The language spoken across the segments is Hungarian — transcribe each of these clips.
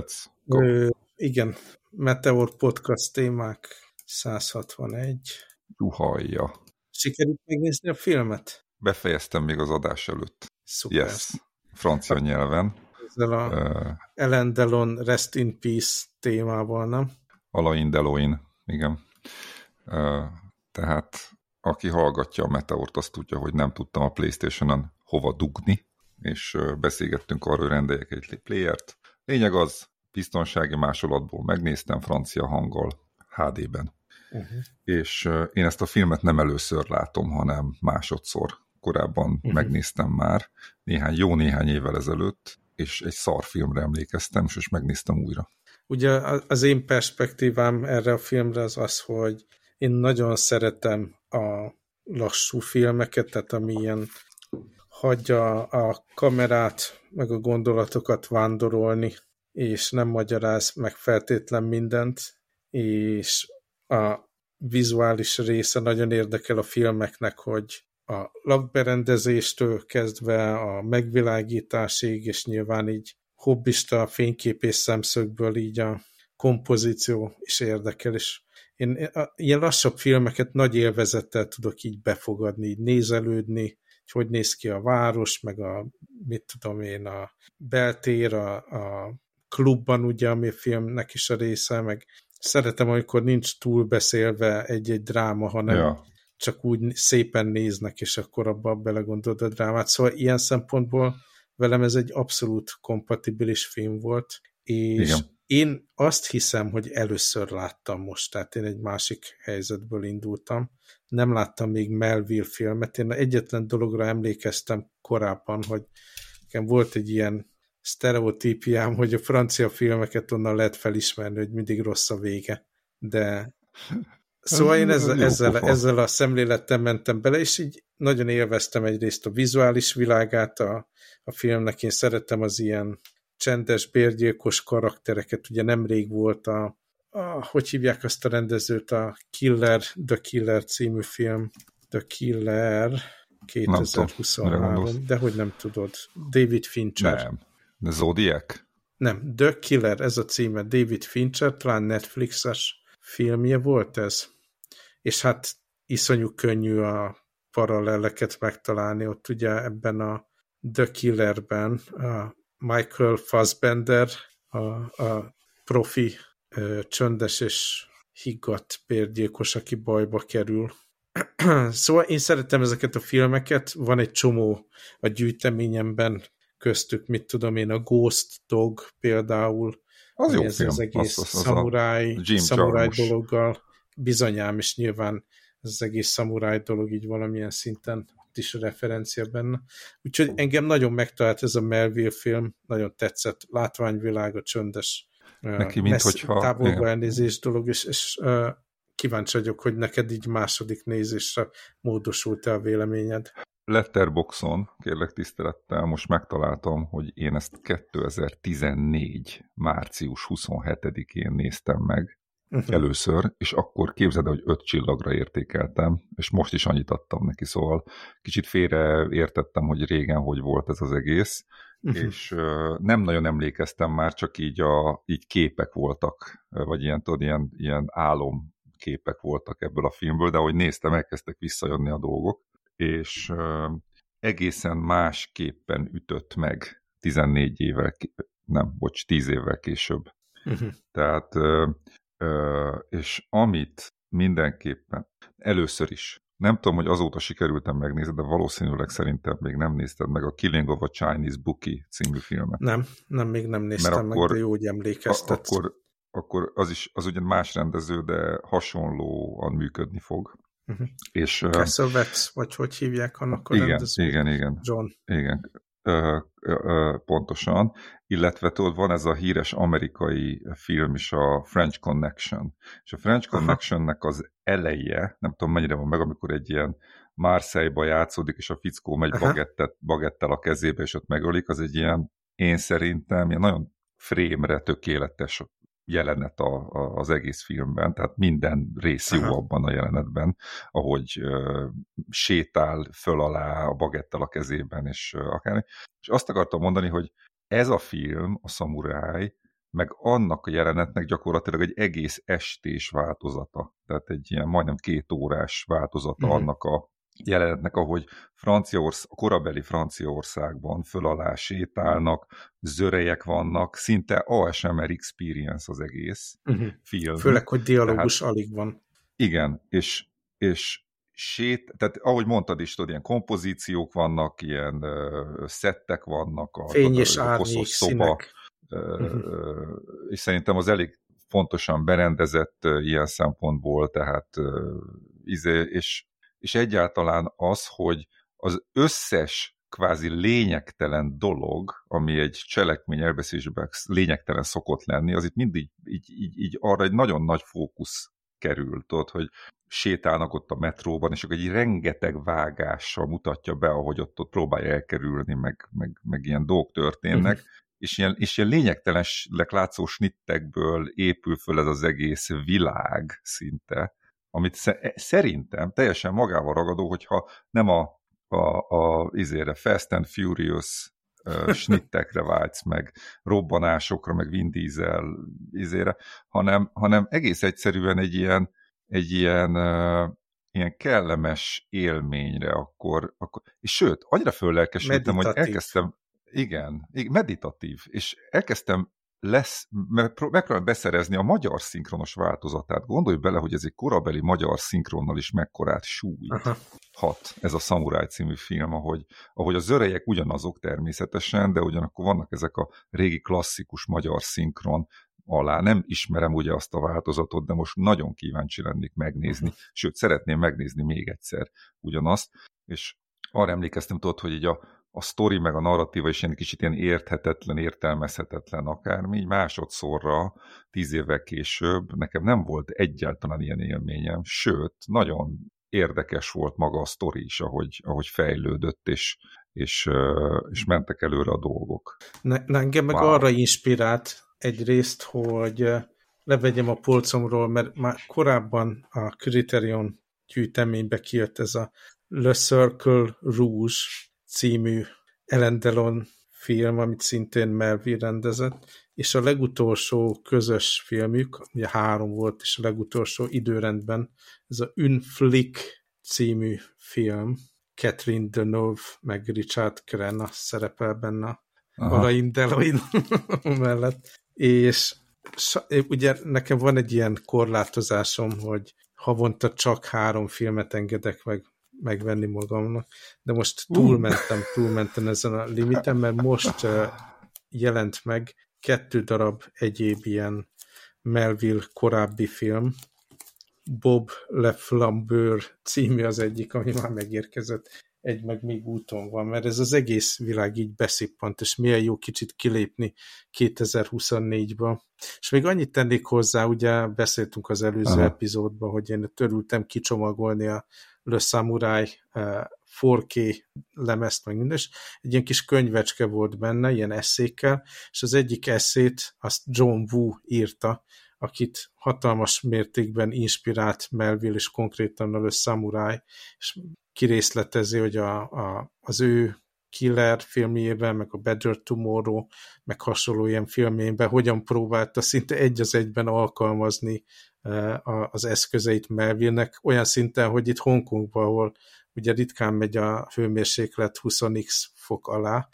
let's go. Ö, igen, Meteor Podcast témák 161. Juhajja. Sikerült megnézni a filmet? Befejeztem még az adás előtt. Szuper. Yes, francia nyelven. Ezzel a Uh, Ellen Delon Rest in Peace témával, nem? Alain Deloin, igen. Uh, tehát aki hallgatja a Meteort, azt tudja, hogy nem tudtam a Playstation-on hova dugni, és beszélgettünk arról, hogy rendeljek egy playert. Lényeg az, biztonsági másolatból megnéztem francia hanggal HD-ben. Uh-huh. És uh, én ezt a filmet nem először látom, hanem másodszor. Korábban uh-huh. megnéztem már, néhány, jó néhány évvel ezelőtt, és egy szarfilmre emlékeztem, és, és megnéztem újra. Ugye az én perspektívám erre a filmre az az, hogy én nagyon szeretem a lassú filmeket, tehát ami ilyen hagyja a kamerát, meg a gondolatokat vándorolni, és nem magyaráz meg feltétlen mindent, és a vizuális része nagyon érdekel a filmeknek, hogy a lakberendezéstől kezdve a megvilágításig, és nyilván így hobbista fényképés szemszögből így a kompozíció is érdekel, és én ilyen lassabb filmeket nagy élvezettel tudok így befogadni, így nézelődni, hogy hogy néz ki a város, meg a, mit tudom én, a beltér, a, a klubban, ugye, ami a filmnek is a része, meg szeretem, amikor nincs túl beszélve egy-egy dráma, hanem ja. csak úgy szépen néznek, és akkor abba belegondolod a drámát. Szóval ilyen szempontból velem ez egy abszolút kompatibilis film volt, és Igen. Én azt hiszem, hogy először láttam most, tehát én egy másik helyzetből indultam. Nem láttam még Melville filmet, én egyetlen dologra emlékeztem korábban, hogy nekem volt egy ilyen sztereotípiám, hogy a francia filmeket onnan lehet felismerni, hogy mindig rossz a vége. De szóval én ezzel, ezzel, ezzel a szemlélettel mentem bele, és így nagyon élveztem egyrészt a vizuális világát a, a filmnek, én szeretem az ilyen csendes, bérgyilkos karaktereket, ugye nemrég volt a, a hogy hívják azt a rendezőt, a Killer, The Killer című film, The Killer 2023, de hogy nem tudod, David Fincher. Nem. The Zodiac? Nem, The Killer, ez a címe, David Fincher, talán Netflixes filmje volt ez. És hát iszonyú könnyű a paraleleket megtalálni, ott ugye ebben a The Killerben a Michael Fassbender, a, a profi ö, csöndes és higgadt bérgyilkos, aki bajba kerül. szóval én szeretem ezeket a filmeket, van egy csomó a gyűjteményemben köztük, mit tudom én, a Ghost Dog például, az jó ez film. az egész az, az, az szamuráj, szamuráj dologgal, bizonyám, és nyilván ez az egész szamuráj dolog így valamilyen szinten is a referencia benne. Úgyhogy engem nagyon megtalált ez a Melville film, nagyon tetszett, látványvilága, csöndes, Neki, mint messze, hogyha, távolba igen. elnézés dolog, és, és uh, kíváncsi vagyok, hogy neked így második nézésre módosult-e a véleményed. Letterboxon, kérlek tisztelettel, most megtaláltam, hogy én ezt 2014. március 27-én néztem meg uh-huh. először, és akkor képzeld, hogy öt csillagra értékeltem, és most is annyit adtam neki, szóval kicsit félre értettem, hogy régen hogy volt ez az egész, uh-huh. és uh, nem nagyon emlékeztem már, csak így, a, így képek voltak, vagy ilyen, tudod, ilyen, ilyen álom képek voltak ebből a filmből, de ahogy néztem, elkezdtek visszajönni a dolgok, és uh, egészen másképpen ütött meg 14 évvel, nem, bocs, 10 évvel később. Uh-huh. Tehát, és amit mindenképpen, először is, nem tudom, hogy azóta sikerültem megnézni, de valószínűleg szerintem még nem nézted meg a Killing of a Chinese Bookie című filmet. Nem, nem, még nem néztem Mert meg, akkor, de jó, hogy emlékeztetsz. Akkor, akkor az is, az ugyan más rendező, de hasonlóan működni fog. Uh-huh. És, Cassavetes, vagy hogy hívják annak a igen, rendező? Igen, igen. John. Igen, ö, ö, ö, pontosan. Illetve tudod, van ez a híres amerikai film is, a French Connection. És a French Connectionnek az eleje, nem tudom mennyire van meg, amikor egy ilyen Marseille-ba játszódik, és a fickó megy bagettet, bagettel a kezébe, és ott megölik, az egy ilyen, én szerintem, ilyen nagyon frémre tökéletes jelenet a, a, az egész filmben, tehát minden rész jó Aha. abban a jelenetben, ahogy uh, sétál föl alá a bagettel a kezében, és uh, akár. És azt akartam mondani, hogy ez a film, a szamuráj, meg annak a jelenetnek gyakorlatilag egy egész estés változata. Tehát egy ilyen majdnem két órás változata uh-huh. annak a jelenetnek, ahogy Franciaország, a korabeli Franciaországban föl alá sétálnak, zörejek vannak, szinte ASMR experience az egész uh-huh. film. Főleg, hogy dialógus tehát, alig van. Igen, és, és sét, tehát ahogy mondtad is, tudod, ilyen kompozíciók vannak, ilyen uh, szettek vannak, a, Fény és a, a koszos szoba, uh, uh-huh. és szerintem az elég fontosan berendezett uh, ilyen szempontból, tehát uh, izé, és, és egyáltalán az, hogy az összes kvázi lényegtelen dolog, ami egy cselekmény elbeszélésben lényegtelen szokott lenni, az itt mindig így, így, így arra egy nagyon nagy fókusz kerül, tudod, hogy sétálnak ott a metróban, és akkor egy rengeteg vágással mutatja be, ahogy ott, ott próbálja elkerülni, meg, meg, meg ilyen dolgok történnek, uh-huh. és, ilyen, és ilyen lényegtelensnek látszó snittekből épül föl ez az egész világ szinte, amit szerintem teljesen magával ragadó, hogyha nem a, a, a izére Fast and Furious snittekre vágysz, meg robbanásokra, meg Vin Diesel izére, hanem, hanem egész egyszerűen egy ilyen, egy ilyen, ilyen kellemes élményre, akkor, akkor és sőt, annyira föllelkesültem, hogy elkezdtem, igen, meditatív, és elkezdtem lesz, megpróbálom beszerezni a magyar szinkronos változatát. Gondolj bele, hogy ez egy korabeli magyar szinkronnal is mekkorát súlyt Aha. hat ez a Samurai című film, ahogy, ahogy a zörejek ugyanazok természetesen, de ugyanakkor vannak ezek a régi klasszikus magyar szinkron alá. Nem ismerem ugye azt a változatot, de most nagyon kíváncsi lennék megnézni, uh-huh. sőt, szeretném megnézni még egyszer ugyanazt, és arra emlékeztem, tudod, hogy így a, a sztori meg a narratíva is ilyen kicsit ilyen érthetetlen, értelmezhetetlen akármi, így másodszorra, tíz évvel később nekem nem volt egyáltalán ilyen élményem, sőt, nagyon érdekes volt maga a sztori is, ahogy, ahogy fejlődött, és, és, és mentek előre a dolgok. Ne, engem meg wow. arra inspirált egyrészt, hogy levegyem a polcomról, mert már korábban a Criterion gyűjteménybe kijött ez a Le Circle Rouge című Ellen Delon film, amit szintén Melville rendezett, és a legutolsó közös filmük, ugye három volt, és a legutolsó időrendben, ez a Unflick című film, Catherine Deneuve, meg Richard Crenna szerepel benne Alain Deloin mellett, és ugye nekem van egy ilyen korlátozásom, hogy havonta csak három filmet engedek meg megvenni magamnak, de most túlmentem, túlmentem ezen a limiten, mert most jelent meg kettő darab egyéb ilyen Melville korábbi film, Bob Le Flambeur című az egyik, ami már megérkezett, egy meg még úton van, mert ez az egész világ így beszippant, és milyen jó kicsit kilépni 2024-ba. És még annyit tennék hozzá, ugye beszéltünk az előző Aha. epizódban, hogy én törültem kicsomagolni a Le Samurai 4K lemezt, meg minden, egy ilyen kis könyvecske volt benne, ilyen eszékkel, és az egyik eszét azt John Woo írta, akit hatalmas mértékben inspirált Melville, és konkrétan a Le Samurai, és kirészletezi, hogy a, a, az ő Killer filmjében, meg a Better Tomorrow, meg hasonló ilyen filmjében hogyan próbálta szinte egy az egyben alkalmazni az eszközeit Melville-nek, olyan szinten, hogy itt Hongkongban, ahol ugye ritkán megy a hőmérséklet 20x fok alá,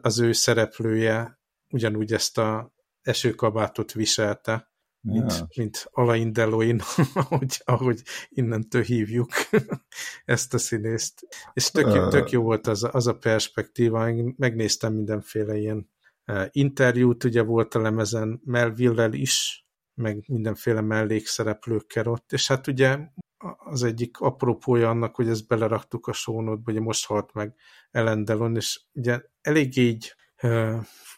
az ő szereplője ugyanúgy ezt a esőkabátot viselte, mint, ja. mint Alain Deloin, ahogy, ahogy innentől hívjuk ezt a színészt. És tök, tök jó volt az, az a perspektíva, megnéztem mindenféle ilyen interjút, ugye volt a lemezen Melville-lel is, meg mindenféle mellékszereplőkkel ott, és hát ugye az egyik apropója annak, hogy ezt beleraktuk a sónodba, ugye most halt meg Ellen Delon, és ugye elég így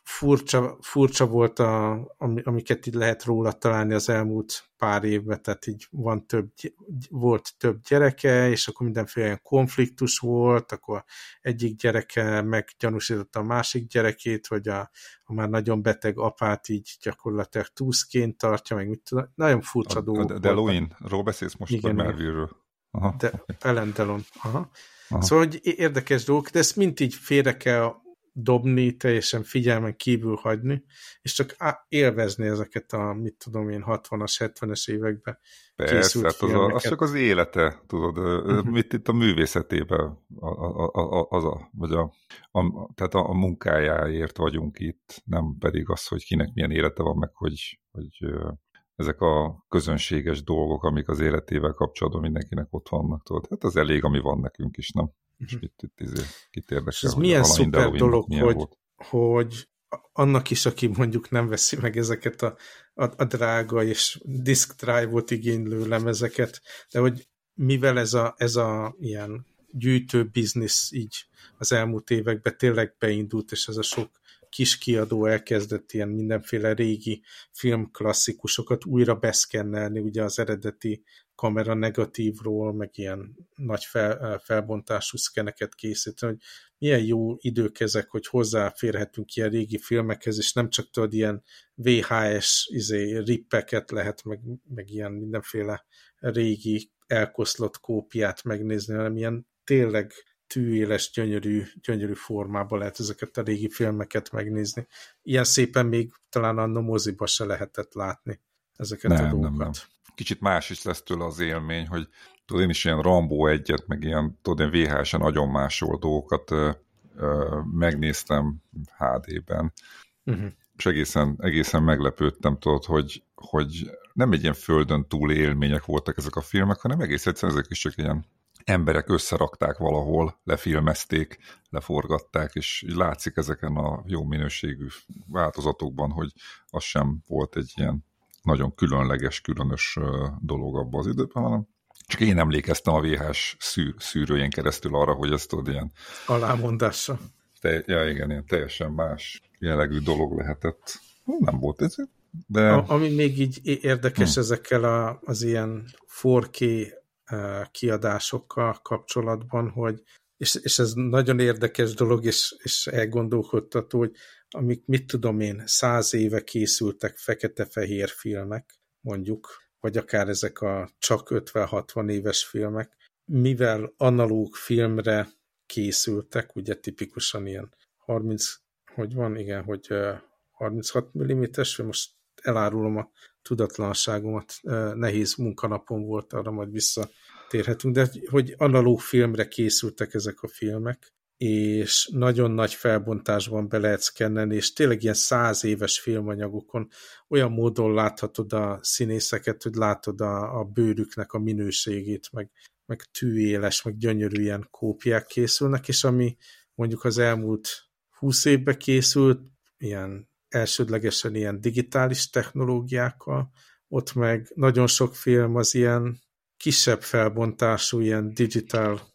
furcsa, furcsa volt, a, amiket így lehet róla találni az elmúlt pár évben, tehát így van több, volt több gyereke, és akkor mindenféle konfliktus volt, akkor egyik gyereke meggyanúsította a másik gyerekét, hogy a, a már nagyon beteg apát így gyakorlatilag túszként tartja, meg mit tudom, nagyon furcsa dolgok. De Deloin-ról beszélsz most, Igen, vagy Melville-ről? Aha, de. Ellen Delon. Aha. Aha. Szóval, hogy érdekes dolgok, de ezt mind így félre kell dobni, teljesen figyelmen kívül hagyni, és csak élvezni ezeket a, mit tudom én, 60-as, 70-es években Persze, hát az, a, az csak az élete, tudod, uh-huh. mit itt a művészetében, a, a, a, az a, vagy a, a, tehát a, a munkájáért vagyunk itt, nem pedig az, hogy kinek milyen élete van, meg hogy, hogy ezek a közönséges dolgok, amik az életével kapcsolatban mindenkinek ott vannak, tudod, hát az elég, ami van nekünk is, nem? És mhm. itt, itt, itt, itt érdekel, ez milyen szuper dolog, milyen hogy, volt. hogy annak is, aki mondjuk nem veszi meg ezeket a, a, a drága és disk drive-ot igénylő lemezeket, de hogy mivel ez a, ez a ilyen gyűjtő biznisz így az elmúlt években tényleg beindult, és ez a sok kis kiadó elkezdett ilyen mindenféle régi filmklasszikusokat újra beszkennelni, ugye az eredeti kamera negatívról, meg ilyen nagy fel, felbontású szkeneket készíteni, hogy milyen jó idők ezek, hogy hozzáférhetünk ilyen régi filmekhez, és nem csak tudod ilyen VHS izé, rippeket lehet, meg, meg ilyen mindenféle régi elkoszlott kópiát megnézni, hanem ilyen tényleg tűéles, gyönyörű, gyönyörű formában lehet ezeket a régi filmeket megnézni. Ilyen szépen még talán a moziba se lehetett látni ezeket nem, a dolgokat. Nem, nem. Kicsit más is lesz tőle az élmény, hogy tudod, én is ilyen Rambó egyet, meg ilyen, tudod, én VHS-en nagyon másol dolgokat ö, ö, megnéztem HD-ben, uh-huh. Mhm. és egészen, egészen meglepődtem, tudod, hogy, hogy nem egy ilyen földön túl élmények voltak ezek a filmek, hanem egész egyszerűen ezek is csak ilyen emberek összerakták valahol, lefilmezték, leforgatták, és látszik ezeken a jó minőségű változatokban, hogy az sem volt egy ilyen nagyon különleges, különös dolog abban az időben, hanem csak én emlékeztem a VHS szűr, szűrőjén keresztül arra, hogy ezt tudod ilyen... Alámondása. Te, ja, igen, ilyen teljesen más jellegű dolog lehetett. Nem volt ez, de... A, ami még így érdekes hmm. ezekkel a, az ilyen 4K kiadásokkal kapcsolatban, hogy és, és ez nagyon érdekes dolog, és, és elgondolkodtató, hogy amik, mit tudom én, száz éve készültek fekete-fehér filmek, mondjuk, vagy akár ezek a csak 50-60 éves filmek, mivel analóg filmre készültek, ugye tipikusan ilyen 30, hogy van, igen, hogy 36 mm-es, most elárulom a tudatlanságomat, nehéz munkanapon volt, arra majd visszatérhetünk, de hogy analóg filmre készültek ezek a filmek, és nagyon nagy felbontásban be lehet szkennelni, és tényleg ilyen száz éves filmanyagokon olyan módon láthatod a színészeket, hogy látod a, a bőrüknek a minőségét, meg, meg tűéles, meg gyönyörű ilyen kópiák készülnek, és ami mondjuk az elmúlt húsz évben készült, ilyen elsődlegesen ilyen digitális technológiákkal, ott meg nagyon sok film az ilyen kisebb felbontású, ilyen digital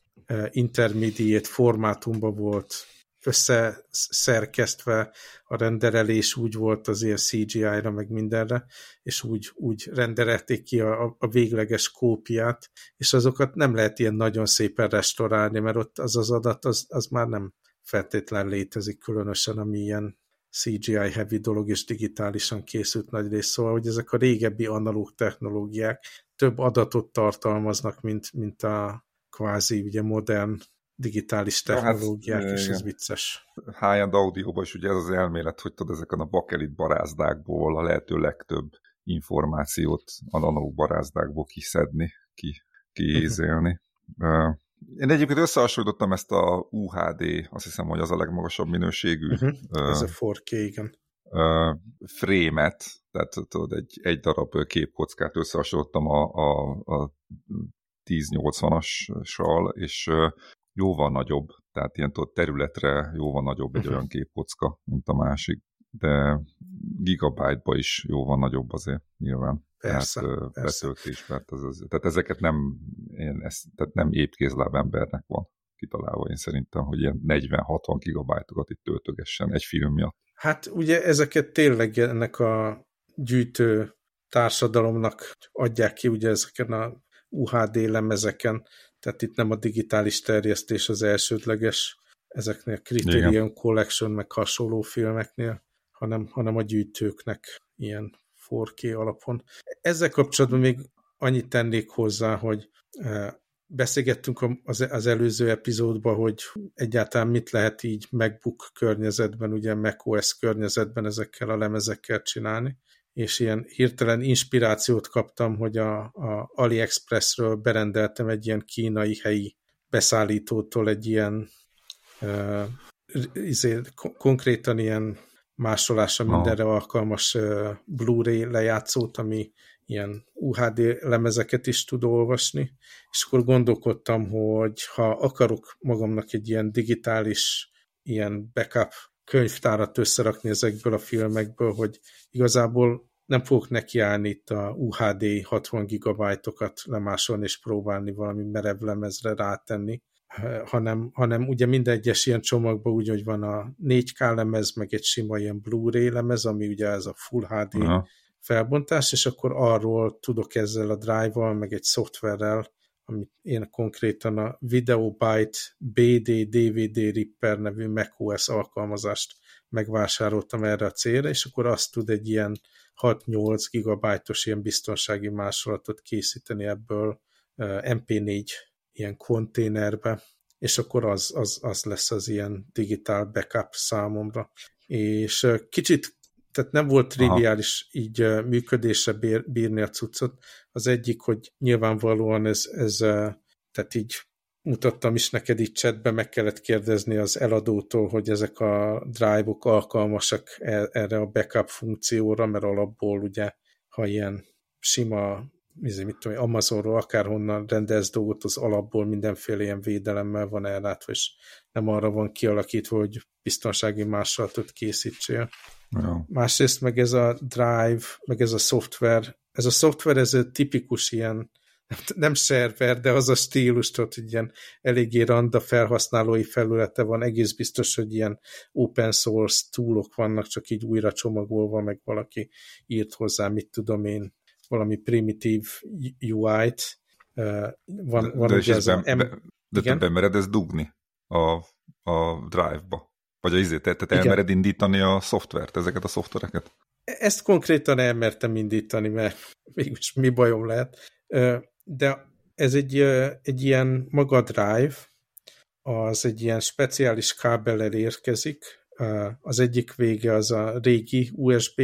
intermediate formátumban volt összeszerkesztve, a renderelés úgy volt azért CGI-ra, meg mindenre, és úgy, úgy renderelték ki a, a végleges kópiát, és azokat nem lehet ilyen nagyon szépen restaurálni, mert ott az az adat, az, az már nem feltétlen létezik, különösen ami ilyen CGI heavy dolog, és digitálisan készült nagy rész, szóval, hogy ezek a régebbi analóg technológiák több adatot tartalmaznak, mint, mint a kvázi ugye modern digitális technológiák, ja, hát, és ez vicces. High-end audióban is ugye ez az elmélet, hogy tudod ezeken a bakelit barázdákból a lehető legtöbb információt analóg barázdákból kiszedni, ki, kiézélni. Uh-huh. Én egyébként összehasonlítottam ezt a UHD, azt hiszem, hogy az a legmagasabb minőségű. Uh-huh. Uh, Ez a 4K, igen. Uh, frémet, tehát tudod, egy, egy darab képkockát összehasonlítottam a, a, a 1080-assal, és jóval nagyobb, tehát ilyen területre jóval nagyobb egy uh-huh. olyan képkocka, mint a másik, de gigabyte-ba is jóval nagyobb azért nyilván. Persze, tehát, persze. betöltés, mert ez, ez, tehát ezeket nem, én ezt, tehát nem épkézláb embernek van kitalálva, én szerintem, hogy ilyen 40-60 gigabájtokat itt töltögessen egy film miatt. Hát ugye ezeket tényleg ennek a gyűjtő társadalomnak adják ki ugye ezeken a UHD lemezeken, tehát itt nem a digitális terjesztés az elsődleges ezeknél Criterion Igen. Collection meg hasonló filmeknél, hanem, hanem a gyűjtőknek ilyen 4K alapon. Ezzel kapcsolatban még annyit tennék hozzá, hogy e, beszélgettünk az, az előző epizódban, hogy egyáltalán mit lehet így MacBook környezetben, ugye macOS környezetben ezekkel a lemezekkel csinálni, és ilyen hirtelen inspirációt kaptam, hogy a, a AliExpressről berendeltem egy ilyen kínai helyi beszállítótól egy ilyen uh, izé, konkrétan ilyen másolásra mindenre alkalmas uh, Blu-ray lejátszót, ami ilyen UHD lemezeket is tud olvasni, és akkor gondolkodtam, hogy ha akarok magamnak egy ilyen digitális ilyen backup könyvtárat összerakni ezekből a filmekből, hogy igazából nem fogok nekiállni itt a UHD 60 gigabajtokat lemásolni és próbálni valami merev lemezre rátenni, hanem, hanem ugye minden egyes ilyen csomagban úgy, hogy van a 4K lemez, meg egy sima ilyen Blu-ray lemez, ami ugye ez a Full HD Aha. felbontás, és akkor arról tudok ezzel a drive-val, meg egy szoftverrel, amit én konkrétan a Videobyte BD DVD Ripper nevű macOS alkalmazást megvásároltam erre a célra, és akkor azt tud egy ilyen 6-8 gigabájtos ilyen biztonsági másolatot készíteni ebből MP4 ilyen konténerbe, és akkor az, az, az lesz az ilyen digitál backup számomra. És kicsit, tehát nem volt triviális Aha. így működése bírni a cuccot. Az egyik, hogy nyilvánvalóan ez, ez tehát így mutattam is neked itt chatbe, meg kellett kérdezni az eladótól, hogy ezek a drive-ok alkalmasak e, erre a backup funkcióra, mert alapból ugye, ha ilyen sima izé, mit tudom, Amazonról akárhonnan rendez dolgot, az alapból mindenféle ilyen védelemmel van ellátva, és nem arra van kialakítva, hogy biztonsági másolatot készítsél. Ja. Másrészt meg ez a drive, meg ez a szoftver, ez a szoftver, ez a tipikus ilyen nem szerver, de az a stílus, hogy ilyen eléggé randa felhasználói felülete van, egész biztos, hogy ilyen open source toolok vannak, csak így újra csomagolva, meg valaki írt hozzá, mit tudom én, valami primitív UI-t. Van, van de, ugye ez be, M... de te bemered ezt dugni a, a Drive-ba? Vagy a izét, tehát elmered indítani a szoftvert, ezeket a szoftvereket? Ezt konkrétan elmertem indítani, mert mégis mi bajom lehet de ez egy, egy ilyen maga drive, az egy ilyen speciális kábellel érkezik. Az egyik vége az a régi USB,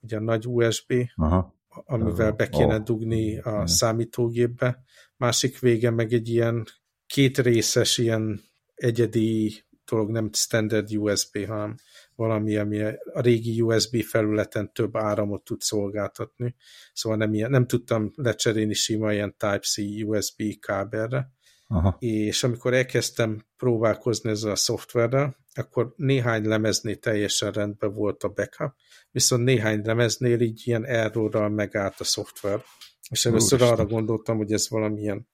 ugye a nagy USB, Aha. amivel be kéne dugni a uh számítógépbe. Másik vége meg egy ilyen két részes, ilyen egyedi dolog, nem standard USB, hanem valami, ami a régi USB felületen több áramot tud szolgáltatni. Szóval nem, ilyen, nem tudtam lecserélni sima ilyen Type-C USB kábelre. Aha. És amikor elkezdtem próbálkozni ezzel a szoftverrel, akkor néhány lemeznél teljesen rendben volt a backup, viszont néhány lemeznél így ilyen errorral megállt a szoftver. És először Úristen. arra gondoltam, hogy ez valamilyen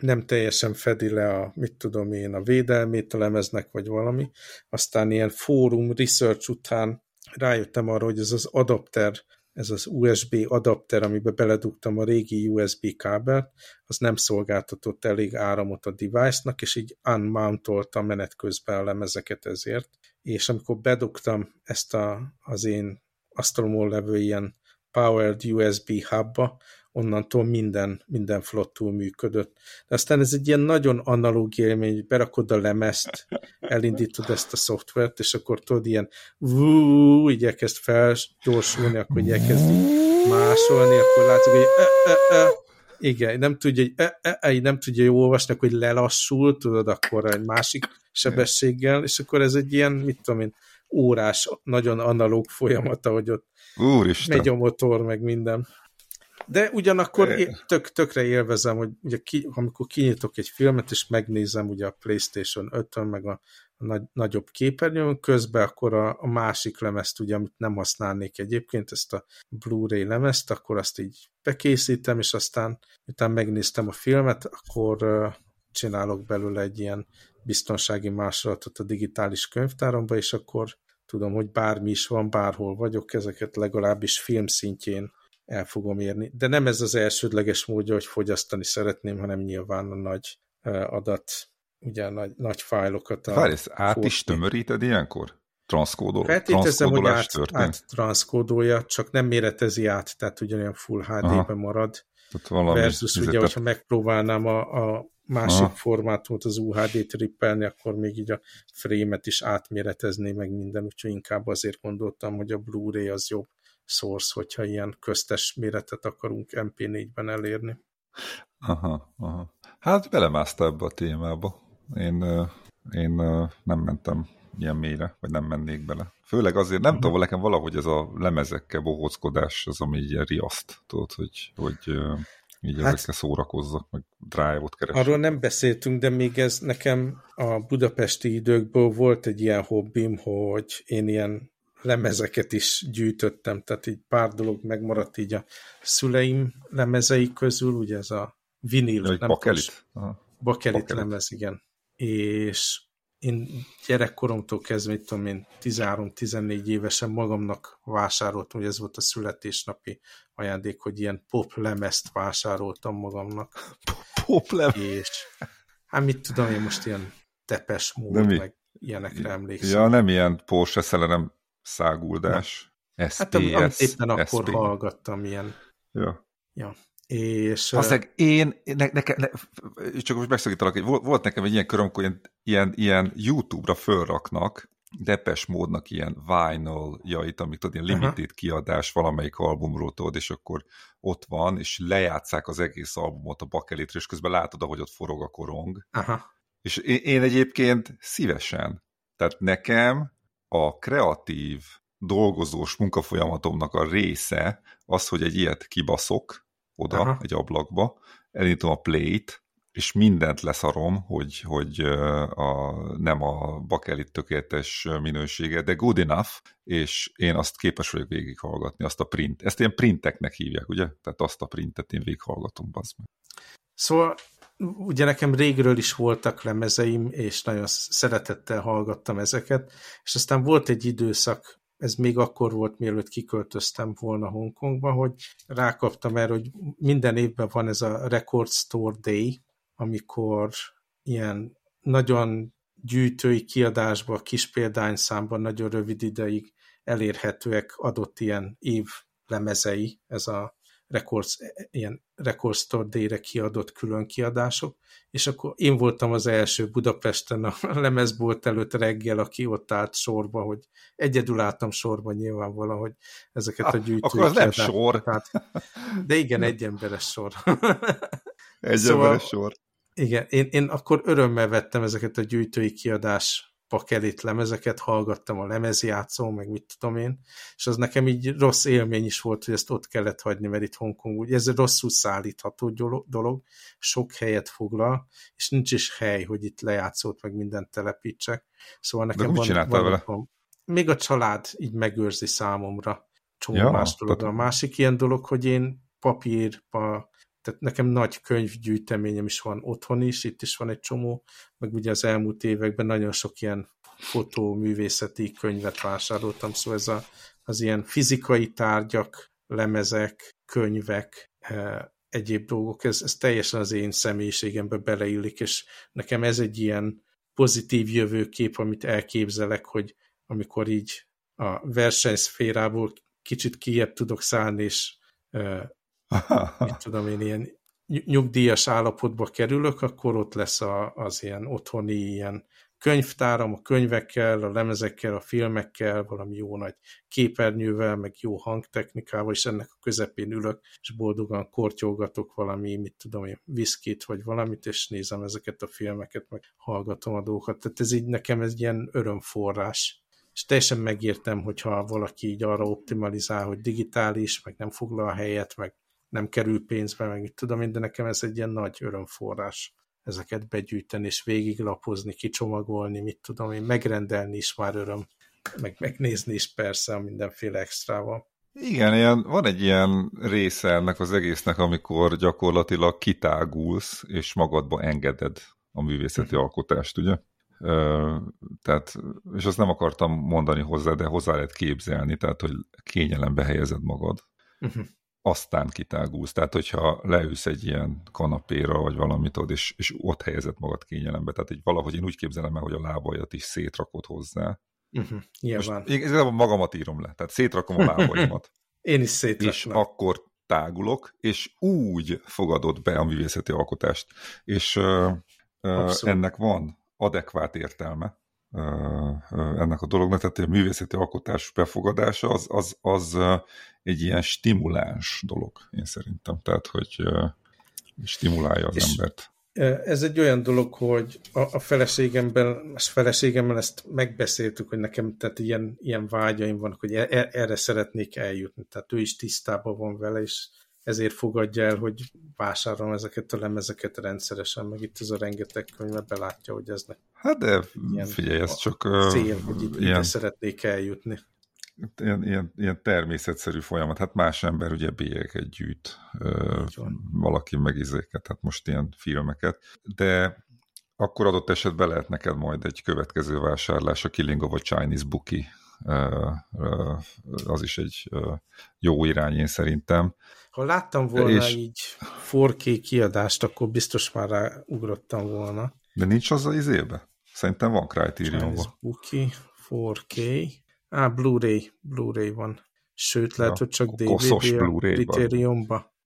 nem teljesen fedi le a, mit tudom én, a védelmét a lemeznek, vagy valami. Aztán ilyen fórum research után rájöttem arra, hogy ez az adapter, ez az USB adapter, amiben beledugtam a régi USB kábelt, az nem szolgáltatott elég áramot a device-nak, és így unmountolta menet közben a lemezeket ezért. És amikor bedugtam ezt a, az én asztalomon levő ilyen powered USB hubba, onnantól minden, minden flottul működött. De aztán ez egy ilyen nagyon analóg élmény, hogy berakod a lemezt, elindítod ezt a szoftvert, és akkor tudod ilyen vú, így elkezd felgyorsulni, akkor így elkezd így másolni, akkor látszik, hogy e, e, e, igen, nem tudja, hogy e, e, e, nem tudja jól olvasni, hogy lelassul, tudod, akkor egy másik sebességgel, és akkor ez egy ilyen, mit tudom én, órás, nagyon analóg folyamata, hogy ott Úristen. megy a motor, meg minden. De ugyanakkor tök, tökre élvezem, hogy ugye ki, amikor kinyitok egy filmet, és megnézem ugye a Playstation 5-ön, meg a, a nagy, nagyobb képernyőn, közben akkor a, a másik lemezt, ugye, amit nem használnék egyébként, ezt a Blu-ray lemezt, akkor azt így bekészítem, és aztán utána megnéztem a filmet, akkor uh, csinálok belőle egy ilyen biztonsági másolatot a digitális könyvtáromba, és akkor tudom, hogy bármi is van, bárhol vagyok, ezeket legalábbis film szintjén el fogom érni. De nem ez az elsődleges módja, hogy fogyasztani szeretném, hanem nyilván a nagy adat, ugye a nagy, nagy fájlokat. Várj, ezt át is tömöríted ilyenkor? Transzkódol, Feltételezem, hogy át, át transzkódolja, csak nem méretezi át, tehát ugyanolyan Full HD-ben marad. Tehát valami versus ugye, hogyha megpróbálnám a, a másik Aha. formátumot, az UHD-t rippelni, akkor még így a frame-et is átméretezni, meg minden, úgyhogy inkább azért gondoltam, hogy a Blu-ray az jobb source, hogyha ilyen köztes méretet akarunk MP4-ben elérni. Aha, aha. Hát belemászta ebbe a témába. Én, én nem mentem ilyen mélyre, vagy nem mennék bele. Főleg azért, nem uh-huh. tudom, nekem valahogy ez a lemezekkel bohóckodás, az, ami ilyen riaszt, tudod, hogy, hogy így hát, ezekkel szórakozzak, meg drive-ot keresek. Arról nem beszéltünk, de még ez nekem a budapesti időkből volt egy ilyen hobbim, hogy én ilyen lemezeket is gyűjtöttem, tehát így pár dolog megmaradt így a szüleim lemezei közül, ugye ez a vinil, ja, nem bakelit. Bakelit, bakelit lemez, igen. És én gyerekkoromtól kezdve, mit tudom én, 13-14 évesen magamnak vásároltam, hogy ez volt a születésnapi ajándék, hogy ilyen pop lemezt vásároltam magamnak. Pop lemez? És hát mit tudom én most ilyen tepes mód, meg ilyenekre emlékszem. Ja, nem ilyen Porsche szelelem száguldás. SPS, hát amit éppen akkor SP. hallgattam ilyen. Ja. Ja. És... Aztán én, ne, ne, ne, csak most megszakítalak, hogy volt nekem egy ilyen köröm, amikor ilyen, ilyen, ilyen YouTube-ra fölraknak, depes módnak ilyen vinyl-jait, amik tudod, ilyen limited Aha. kiadás valamelyik albumról tudod, és akkor ott van, és lejátszák az egész albumot a bakelitre, és közben látod, ahogy ott forog a korong. Aha. És én, én egyébként szívesen. Tehát nekem a kreatív dolgozós munkafolyamatomnak a része az, hogy egy ilyet kibaszok oda, Aha. egy ablakba, elindítom a play-t, és mindent leszarom, hogy, hogy a, nem a bakelit tökéletes minősége, de good enough, és én azt képes vagyok végighallgatni, azt a print. Ezt ilyen printeknek hívják, ugye? Tehát azt a printet én végighallgatom, bazd meg. Szóval ugye nekem régről is voltak lemezeim, és nagyon szeretettel hallgattam ezeket, és aztán volt egy időszak, ez még akkor volt, mielőtt kiköltöztem volna Hongkongba, hogy rákaptam erre, hogy minden évben van ez a Record Store Day, amikor ilyen nagyon gyűjtői kiadásban, kis példányszámban nagyon rövid ideig elérhetőek adott ilyen év lemezei, ez a Records, ilyen Record Store Day-re kiadott külön kiadások, és akkor én voltam az első Budapesten a lemezbolt előtt reggel, aki ott állt sorba, hogy egyedül álltam sorba nyilván valahogy ezeket a gyűjtői Akkor az nem sor. Tehát, de igen, egy emberes sor. egy szóval, emberes sor. Igen, én, én akkor örömmel vettem ezeket a gyűjtői kiadás pakelit lemezeket, hallgattam a lemezjátszó, meg mit tudom én, és az nekem így rossz élmény is volt, hogy ezt ott kellett hagyni, mert itt Hongkong, ugye ez egy rosszul szállítható dolog, sok helyet foglal, és nincs is hely, hogy itt lejátszót, meg mindent telepítsek. Szóval nekem De van, van vele? Van, még a család így megőrzi számomra csomó ja, más dolog. Tehát... A másik ilyen dolog, hogy én papírba tehát nekem nagy könyvgyűjteményem is van otthon is, itt is van egy csomó, meg ugye az elmúlt években nagyon sok ilyen fotóművészeti könyvet vásároltam, szóval ez a, az ilyen fizikai tárgyak, lemezek, könyvek, e, egyéb dolgok, ez, ez teljesen az én személyiségembe beleillik, és nekem ez egy ilyen pozitív jövőkép, amit elképzelek, hogy amikor így a versenyszférából kicsit kiebb tudok szállni, és e, mit tudom én, ilyen nyugdíjas állapotba kerülök, akkor ott lesz a, az ilyen otthoni ilyen könyvtáram, a könyvekkel, a lemezekkel, a filmekkel, valami jó nagy képernyővel, meg jó hangtechnikával, és ennek a közepén ülök, és boldogan kortyolgatok valami, mit tudom én, viszkit, vagy valamit, és nézem ezeket a filmeket, meg hallgatom a dolgokat. Tehát ez így nekem ez ilyen örömforrás. És teljesen megértem, hogyha valaki így arra optimalizál, hogy digitális, meg nem foglal a helyet, meg nem kerül pénzbe, meg mit tudom én, de nekem ez egy ilyen nagy örömforrás ezeket begyűjteni, és végiglapozni, kicsomagolni, mit tudom én, megrendelni is már öröm, meg megnézni is persze mindenféle extrával. Igen, ilyen, van egy ilyen része ennek az egésznek, amikor gyakorlatilag kitágulsz, és magadba engeded a művészeti uh-huh. alkotást, ugye? Ö, tehát, és azt nem akartam mondani hozzá, de hozzá lehet képzelni, tehát, hogy kényelembe helyezed magad. Uh-huh aztán kitágulsz. Tehát, hogyha leülsz egy ilyen kanapéra, vagy valamit od, és, és ott helyezett magad kényelembe, tehát így valahogy én úgy képzelem el, hogy a lábajat is szétrakod hozzá. Uh-huh, nyilván. Most igazából magamat írom le, tehát szétrakom a lábaimat. én is szétrakom. És akkor tágulok, és úgy fogadod be a művészeti alkotást. És uh, uh, ennek van adekvát értelme ennek a dolognak, tehát a művészeti alkotás befogadása az, az, az egy ilyen stimuláns dolog, én szerintem. Tehát, hogy stimulálja az és embert. Ez egy olyan dolog, hogy a, a feleségemmel, a feleségemmel ezt megbeszéltük, hogy nekem tehát ilyen, ilyen vágyaim vannak, hogy e, e, erre szeretnék eljutni. Tehát ő is tisztában van vele, és ezért fogadja el, hogy vásárolom ezeket a lemezeket rendszeresen, meg itt ez a rengeteg könyv, mert belátja, hogy ez ne. Hát de ilyen figyelj, ez csak... Cél, hogy itt ilyen, szeretnék eljutni. Ilyen, ilyen, ilyen természetszerű folyamat. Hát más ember ugye bélyeket gyűjt, valaki megizéket, hát most ilyen filmeket, de akkor adott esetben lehet neked majd egy következő vásárlás, a Killing of a Chinese Bookie, az is egy jó irány én szerintem. Ha láttam volna és... így 4K kiadást, akkor biztos már ráugrottam volna. De nincs az az izébe? Szerintem van Criterion-ban. Bookie, 4K. Á, Blu-ray, Blu-ray van. Sőt, lehet, ja, hogy csak DVD-be,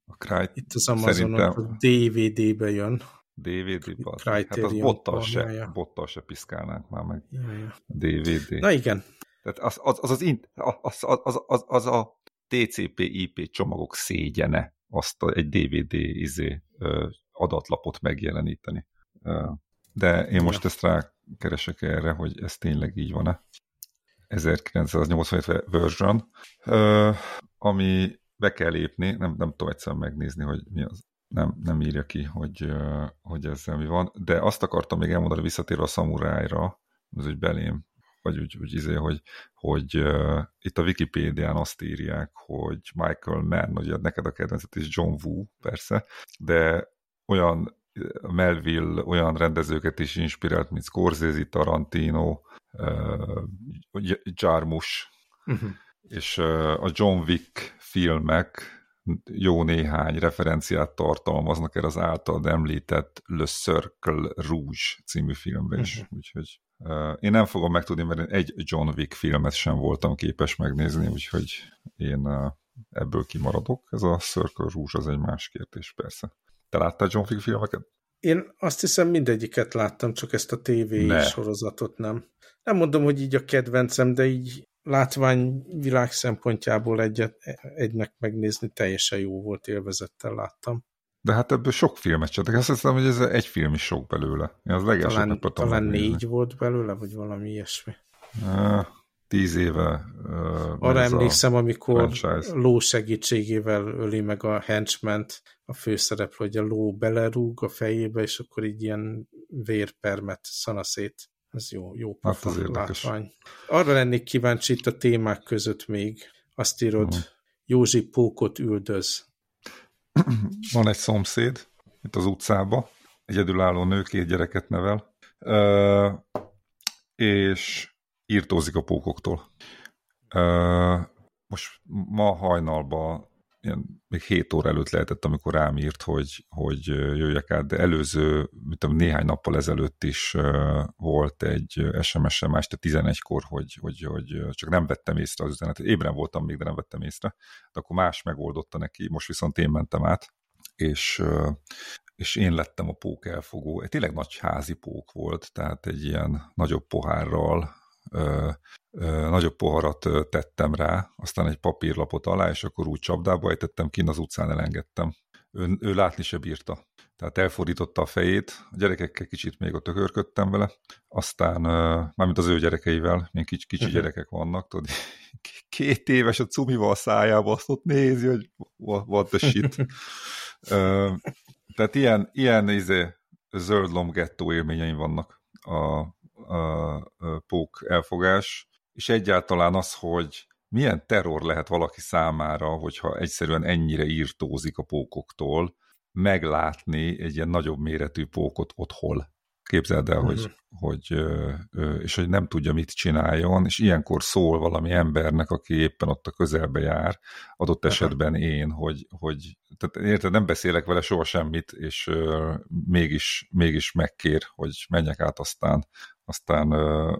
a Itt az Amazonon, Szerintem... DVD-be jön. DVD-be? Hát az bottal se, bottal se piszkálnánk már meg. Ja, ja. DVD. Na igen. Tehát az az, az, az, az, az, az, az, az a TCP/IP csomagok szégyene azt egy DVD izé, adatlapot megjeleníteni. De én most ezt rákeresek erre, hogy ez tényleg így van-e. 1987 version, ami be kell lépni, nem, nem tudom egyszerűen megnézni, hogy mi az. Nem, nem írja ki, hogy, hogy ezzel mi van, de azt akartam még elmondani visszatérve a szamurájra, az úgy belém vagy úgy, úgy izé, hogy, hogy uh, itt a Wikipédián azt írják, hogy Michael Mann, ugye neked a kedvencet is John Woo, persze, de olyan Melville olyan rendezőket is inspirált, mint Scorsese, Tarantino, uh, Jarmusch, uh-huh. és uh, a John Wick filmek jó néhány referenciát tartalmaznak erre az által említett Le Cercle Rouge című filmre is, uh-huh. úgyhogy én nem fogom megtudni, mert én egy John Wick filmet sem voltam képes megnézni, úgyhogy én ebből kimaradok. Ez a Circle Rouge az egy más kérdés, persze. Te láttál John Wick filmeket? Én azt hiszem mindegyiket láttam, csak ezt a TV ne. sorozatot nem. Nem mondom, hogy így a kedvencem, de így látványvilág szempontjából egyet, egynek megnézni teljesen jó volt, élvezettel láttam. De hát ebből sok filmet csináltak. Azt hiszem, hogy ez egy film is sok belőle. Én az talán, talán négy volt belőle, vagy valami ilyesmi. tíz éve. Uh, Arra emlékszem, amikor franchise. ló segítségével öli meg a henchment a főszereplő, hogy a ló belerúg a fejébe, és akkor így ilyen vérpermet szanaszét. Ez jó, jó hát az látvány. Arra lennék kíváncsi itt a témák között még. Azt írod, uh-huh. Józsi Pókot üldöz. Van egy szomszéd itt az utcába, egyedülálló nő, két gyereket nevel, és írtózik a pókoktól. Most ma hajnalban ilyen, még 7 óra előtt lehetett, amikor rám írt, hogy, hogy jöjjek át, de előző, mit tudom, néhány nappal ezelőtt is volt egy SMS-em este 11-kor, hogy, hogy, hogy csak nem vettem észre az üzenetet. Ébren voltam még, de nem vettem észre. De akkor más megoldotta neki, most viszont én mentem át, és, és én lettem a pók elfogó. Egy tényleg nagy házi pók volt, tehát egy ilyen nagyobb pohárral, ö, ö, nagyobb poharat ö, tettem rá, aztán egy papírlapot alá, és akkor úgy csapdába ejtettem, kint az utcán elengedtem. Ő, ő látni se bírta. Tehát elfordította a fejét, a gyerekekkel kicsit még ott ökörködtem vele, aztán, mármint az ő gyerekeivel, még kicsi, kicsi uh-huh. gyerekek vannak, tudod, két éves a cumival a szájába, azt ott nézi, hogy what the shit. tehát ilyen, ilyen izé, zöldlom gettó élményeim vannak a, a pók elfogás, és egyáltalán az, hogy milyen terror lehet valaki számára, hogyha egyszerűen ennyire írtózik a pókoktól, meglátni egy ilyen nagyobb méretű pókot otthon. Képzeld el, hogy, hogy, és hogy nem tudja, mit csináljon, és ilyenkor szól valami embernek, aki éppen ott a közelbe jár, adott esetben én, hogy, hogy tehát érted, nem beszélek vele soha semmit, és mégis, mégis megkér, hogy menjek át aztán aztán ö,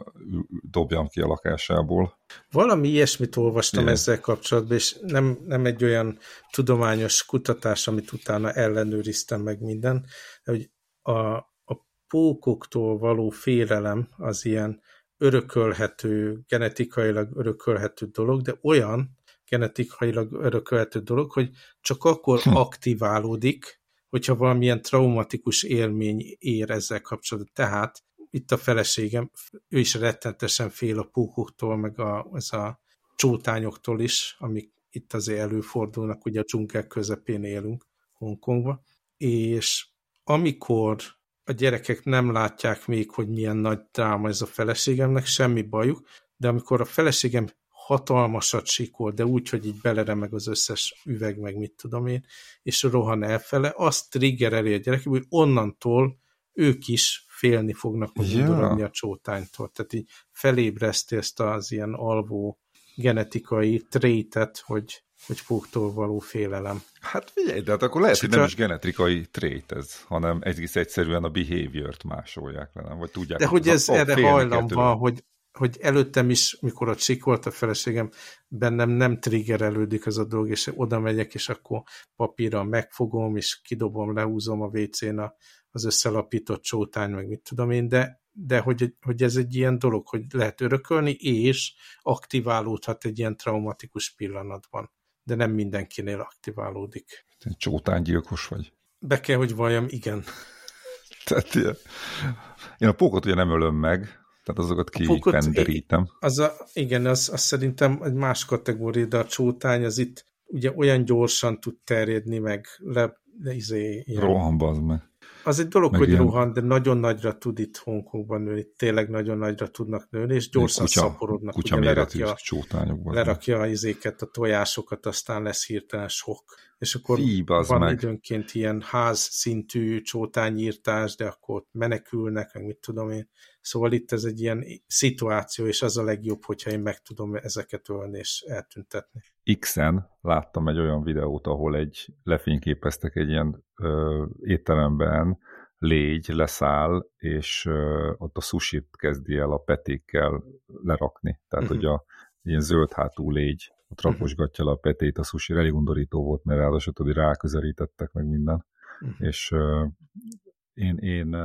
dobjam ki a lakásából. Valami ilyesmit olvastam Igen. ezzel kapcsolatban, és nem, nem egy olyan tudományos kutatás, amit utána ellenőriztem meg minden, de hogy a, a pókoktól való félelem az ilyen örökölhető, genetikailag örökölhető dolog, de olyan genetikailag örökölhető dolog, hogy csak akkor hm. aktiválódik, hogyha valamilyen traumatikus élmény ér ezzel kapcsolatban. Tehát itt a feleségem, ő is rettentesen fél a pókoktól, meg a, ez a csótányoktól is, amik itt azért előfordulnak, ugye a dzsungel közepén élünk Hongkongban, és amikor a gyerekek nem látják még, hogy milyen nagy dráma ez a feleségemnek, semmi bajuk, de amikor a feleségem hatalmasat sikol, de úgy, hogy így beleremeg az összes üveg, meg mit tudom én, és rohan elfele, azt triggereli a gyerek, hogy onnantól ők is félni fognak, hogy ja. a csótánytól. Tehát így felébreszti ezt az ilyen alvó genetikai trétet, hogy, hogy fogtól való félelem. Hát figyelj, de hát akkor lehet, hogy nem is genetikai trét ez, hanem egész egyszerűen a behavior-t másolják le, nem? Vagy tudják, de hogy ez erre hajlam van, hogy, hogy előttem is, mikor a csikolt a feleségem, bennem nem triggerelődik ez a dolog, és oda megyek, és akkor papírra megfogom, és kidobom, lehúzom a WC-n az összelapított csótány, meg mit tudom én, de, de hogy, hogy ez egy ilyen dolog, hogy lehet örökölni, és aktiválódhat egy ilyen traumatikus pillanatban. De nem mindenkinél aktiválódik. Csótánygyilkos vagy? Be kell, hogy valljam, igen. Tehát ilyen. Én a pókot ugye nem ölöm meg, tehát azokat kipenderítem. Az a, igen, az, az szerintem egy más kategória, de a csótány az itt ugye olyan gyorsan tud terjedni, meg le, le izé, ilyen... Rohan, meg. Az egy dolog, hogy ilyen... rohan, de nagyon nagyra tud itt Hongkongban nőni, tényleg nagyon nagyra tudnak nőni, és gyorsan kutya, szaporodnak. Kutya ugye lerakja, csótányokban. Lerakja a izéket, a tojásokat, aztán lesz hirtelen sok. És akkor Fíb, van meg. időnként ilyen ház szintű csótányírtás, de akkor menekülnek, meg mit tudom én. Szóval itt ez egy ilyen szituáció, és az a legjobb, hogyha én meg tudom ezeket ölni és eltüntetni. X-en láttam egy olyan videót, ahol egy lefényképeztek egy ilyen ö, étteremben, légy leszáll, és ö, ott a sushit kezdi el a petékkel lerakni. Tehát, uh-huh. hogy a ilyen zöld hátú légy ott raposgatja le a petét, a sushi elég undorító volt, mert ráadásul hogy ráközelítettek meg minden. Uh-huh. És ö, én, én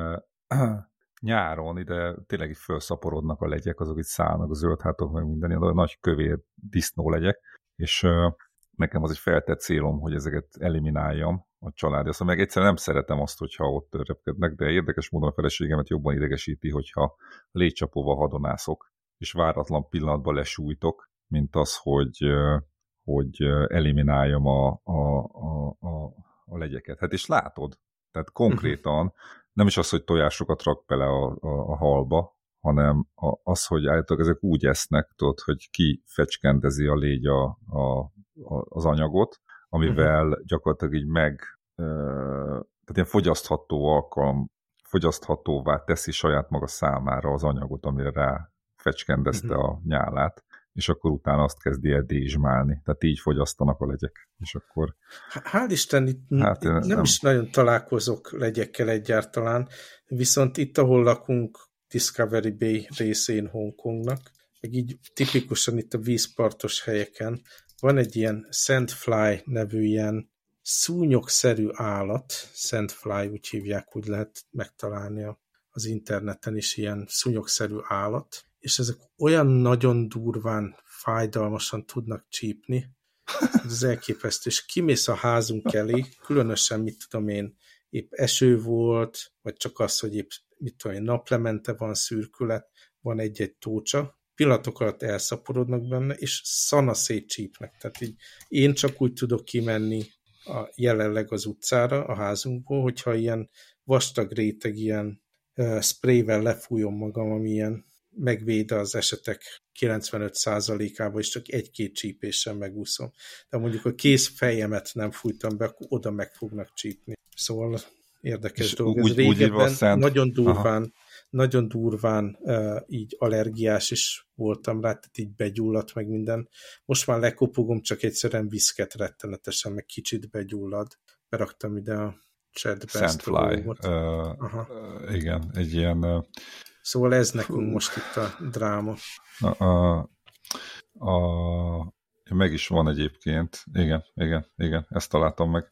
nyáron ide tényleg így felszaporodnak a legyek, azok itt szállnak, a zöld hátok, meg minden, ilyen nagy kövér disznó legyek, és uh, nekem az egy feltett célom, hogy ezeket elimináljam a család. Azt meg egyszerűen nem szeretem azt, hogyha ott repkednek, de érdekes módon a feleségemet jobban idegesíti, hogyha légycsapóval hadonászok, és váratlan pillanatban lesújtok, mint az, hogy, hogy elimináljam a, a, a, a, a legyeket. Hát és látod, tehát konkrétan nem is az, hogy tojásokat rak bele a, a, a halba, hanem a, az, hogy állítólag ezek úgy esznek, tudod, hogy ki fecskendezi a légy a, a, a, az anyagot, amivel uh-huh. gyakorlatilag így meg, tehát ilyen fogyasztható alkalom, fogyaszthatóvá teszi saját maga számára az anyagot, amire rá fecskendezte uh-huh. a nyálát és akkor utána azt kezdi el dézsmálni. Tehát így fogyasztanak a legyek. És akkor... Hál' Isten, itt hát nem, nem is nagyon találkozok legyekkel egyáltalán, viszont itt, ahol lakunk, Discovery Bay részén Hongkongnak, meg így tipikusan itt a vízpartos helyeken van egy ilyen Sandfly nevű ilyen szúnyogszerű állat, Sandfly úgy hívják, úgy lehet megtalálni az interneten is ilyen szúnyogszerű állat, és ezek olyan nagyon durván, fájdalmasan tudnak csípni, az elképesztő, és kimész a házunk elé, különösen, mit tudom én, épp eső volt, vagy csak az, hogy épp, mit tudom én, naplemente van szürkület, van egy-egy tócsa, pillanatok alatt elszaporodnak benne, és szana szétcsípnek. Tehát így én csak úgy tudok kimenni a, jelenleg az utcára, a házunkból, hogyha ilyen vastag réteg, ilyen uh, sprayvel lefújom magam, ami megvéd az esetek 95%-ában, és csak egy-két csípéssel megúszom. De mondjuk a kész fejemet nem fújtam be, akkor oda meg fognak csípni. Szóval érdekes és dolog. Úgy, Régebben úgy nagyon durván, Aha. nagyon durván uh, így allergiás is voltam rá, tehát így begyulladt meg minden. Most már lekopogom, csak egyszerűen viszket rettenetesen, meg kicsit begyullad. Beraktam ide a chatbe Sandfly. Uh, uh, igen, egy ilyen uh, Szóval ez nekünk most itt a dráma. A, a, a, meg is van egyébként, igen, igen, igen, ezt találtam meg.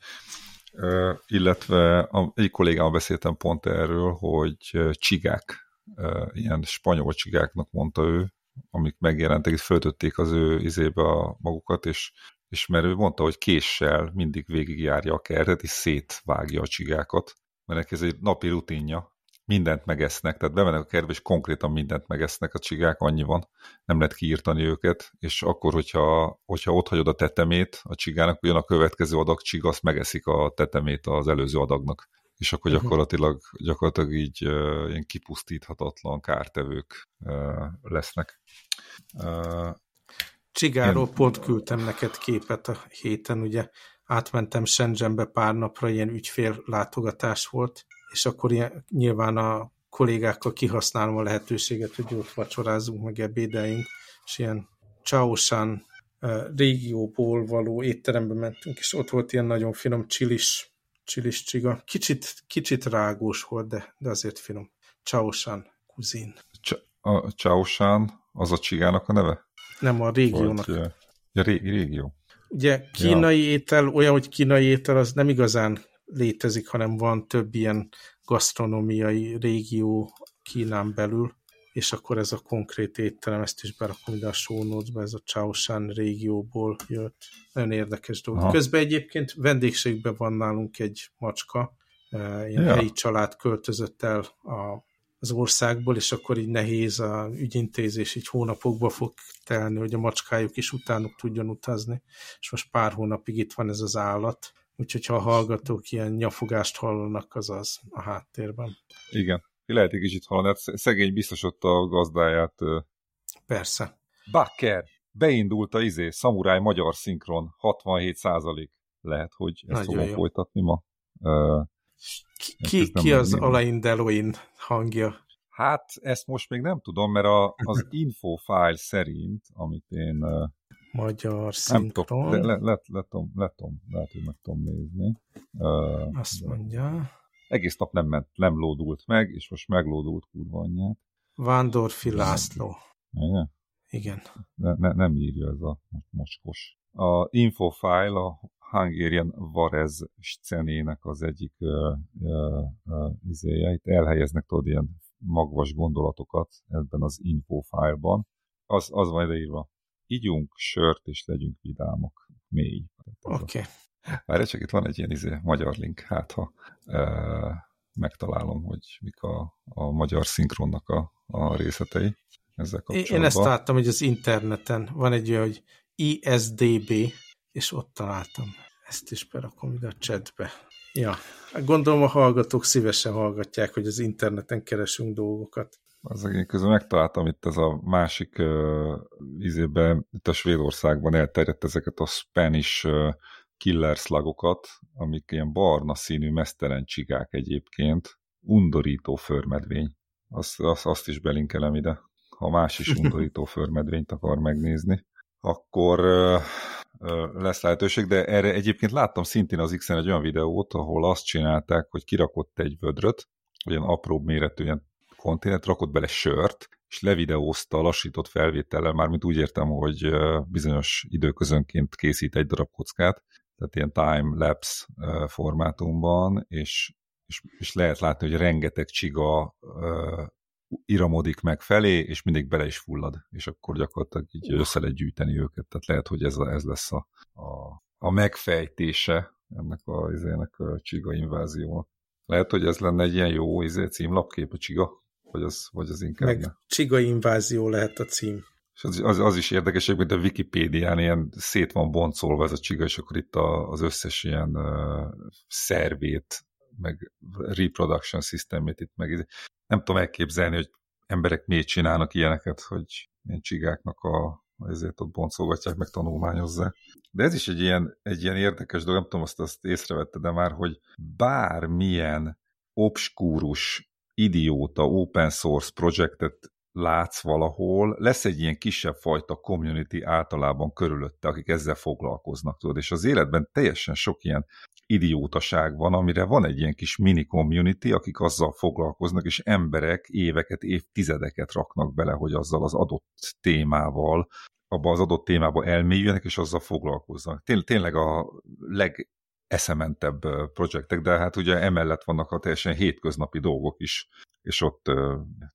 Uh, illetve a, egy kollégával beszéltem pont erről, hogy csigák, uh, ilyen spanyol csigáknak mondta ő, amik megjelentek, itt föltötték az ő izébe a magukat, és, és mert ő mondta, hogy késsel mindig végigjárja a kertet, és szétvágja a csigákat, mert ez egy napi rutinja, mindent megesznek, tehát bemennek a kertbe, és konkrétan mindent megesznek. A csigák, annyi van, nem lehet kiírtani őket, és akkor, hogyha, hogyha ott hagyod a tetemét a csigának, jön a következő adag csiga, azt megeszik a tetemét az előző adagnak, és akkor mhm. gyakorlatilag, gyakorlatilag így uh, ilyen kipusztíthatatlan kártevők uh, lesznek. Uh, Csigáról ilyen... pont küldtem neked képet a héten, ugye. Átmentem Shenzhenbe pár napra, ilyen ügyfél látogatás volt, és akkor ilyen, nyilván a kollégákkal kihasználom a lehetőséget, hogy ott vacsorázunk, meg ebédeljünk, és ilyen Chaoshan régióból való étterembe mentünk, és ott volt ilyen nagyon finom csilis, csilis csiga. Kicsit, kicsit rágós volt, de, de azért finom. Chaoshan kuzin. a Chaoshan az a csigának a neve? Nem, a régiónak. Vagy, ja, ré, régió. Ugye kínai ja. étel, olyan, hogy kínai étel, az nem igazán létezik, hanem van több ilyen gasztronómiai régió Kínán belül, és akkor ez a konkrét étterem, ezt is berakom ide a show ez a Chaoshan régióból jött. Nagyon érdekes dolog. Aha. Közben egyébként vendégségben van nálunk egy macska, eh, ilyen ja. helyi család költözött el a, az országból, és akkor így nehéz a ügyintézés, így hónapokba fog telni, hogy a macskájuk is utánuk tudjon utazni, és most pár hónapig itt van ez az állat, Úgyhogy ha a hallgatók ilyen nyafogást hallanak, az az a háttérben. Igen. Lehet egy kicsit hallani, hát szegény biztos ott a gazdáját. Persze. Bakker! Beindult a izé, szamuráj magyar szinkron, 67 százalék. Lehet, hogy ezt Nagyon fogom jó. folytatni ma. Uh, ki, ki, az Alain Deloin hangja? Hát ezt most még nem tudom, mert a, az infofile szerint, amit én magyar szinkron. Nem tudom, le, le, le, tudom, le tudom, lehet, hogy meg tudom nézni. Uh, Azt mondja. Egész nap nem ment, nem lódult meg, és most meglódult kurva anyját. Vándorfi László. Igen? Igen. Ne, ne, nem írja ez a mocskos. A infofile a Hungarian Varez scenének az egyik uh, uh, uh, izéje. Itt elhelyeznek tudod ilyen magvas gondolatokat ebben az infofile-ban. Az, az van írva ígyunk sört, és legyünk vidámok. Mély. Oké. Okay. Várj, csak itt van egy ilyen izé, magyar link, hát ha e, megtalálom, hogy mik a, a magyar szinkronnak a, a részletei ezzel kapcsolatban. Én ezt láttam, hogy az interneten van egy olyan, hogy ISDB, és ott találtam. Ezt is berakom ide a chatbe. Ja, gondolom a hallgatók szívesen hallgatják, hogy az interneten keresünk dolgokat. Az én közben megtaláltam itt ez a másik uh, izében, itt a Svédországban elterjedt ezeket a Spanish uh, killer slagokat, amik ilyen barna színű mesztelen csigák egyébként, undorító förmedvény. Azt, azt, azt is belinkelem ide, ha más is undorító förmedvényt akar megnézni, akkor lesz lehetőség, de erre egyébként láttam szintén az x egy olyan videót, ahol azt csinálták, hogy kirakott egy vödröt, olyan apró méretű, ilyen konténert, rakott bele sört, és levideózta lassított felvétellel, mármint úgy értem, hogy bizonyos időközönként készít egy darab kockát, tehát ilyen time-lapse formátumban, és, és, és lehet látni, hogy rengeteg csiga uh, iramodik meg felé, és mindig bele is fullad, és akkor gyakorlatilag így össze lehet gyűjteni őket, tehát lehet, hogy ez, a, ez lesz a, a, a megfejtése ennek a, ennek a csiga inváziónak. Lehet, hogy ez lenne egy ilyen jó izé, címlapkép a csiga vagy az, vagy az inkább Meg ne. Csiga invázió lehet a cím. És az, az, az is érdekes, hogy a Wikipédián ilyen szét van boncolva ez a csiga, és akkor itt a, az összes ilyen uh, szervét, meg reproduction systemét itt meg nem tudom elképzelni, hogy emberek miért csinálnak ilyeneket, hogy ilyen csigáknak a, ezért ott boncolgatják, meg tanulmányozzák. De ez is egy ilyen, egy ilyen érdekes dolog, nem tudom, azt, azt észrevette, de már, hogy bármilyen obskúrus idióta open source projektet látsz valahol, lesz egy ilyen kisebb fajta community általában körülötte, akik ezzel foglalkoznak, tudod, és az életben teljesen sok ilyen idiótaság van, amire van egy ilyen kis mini community, akik azzal foglalkoznak, és emberek éveket, évtizedeket raknak bele, hogy azzal az adott témával, abba az adott témába elmélyüljenek, és azzal foglalkoznak. Tényleg a leg eszementebb projektek, de hát ugye emellett vannak a teljesen hétköznapi dolgok is, és ott,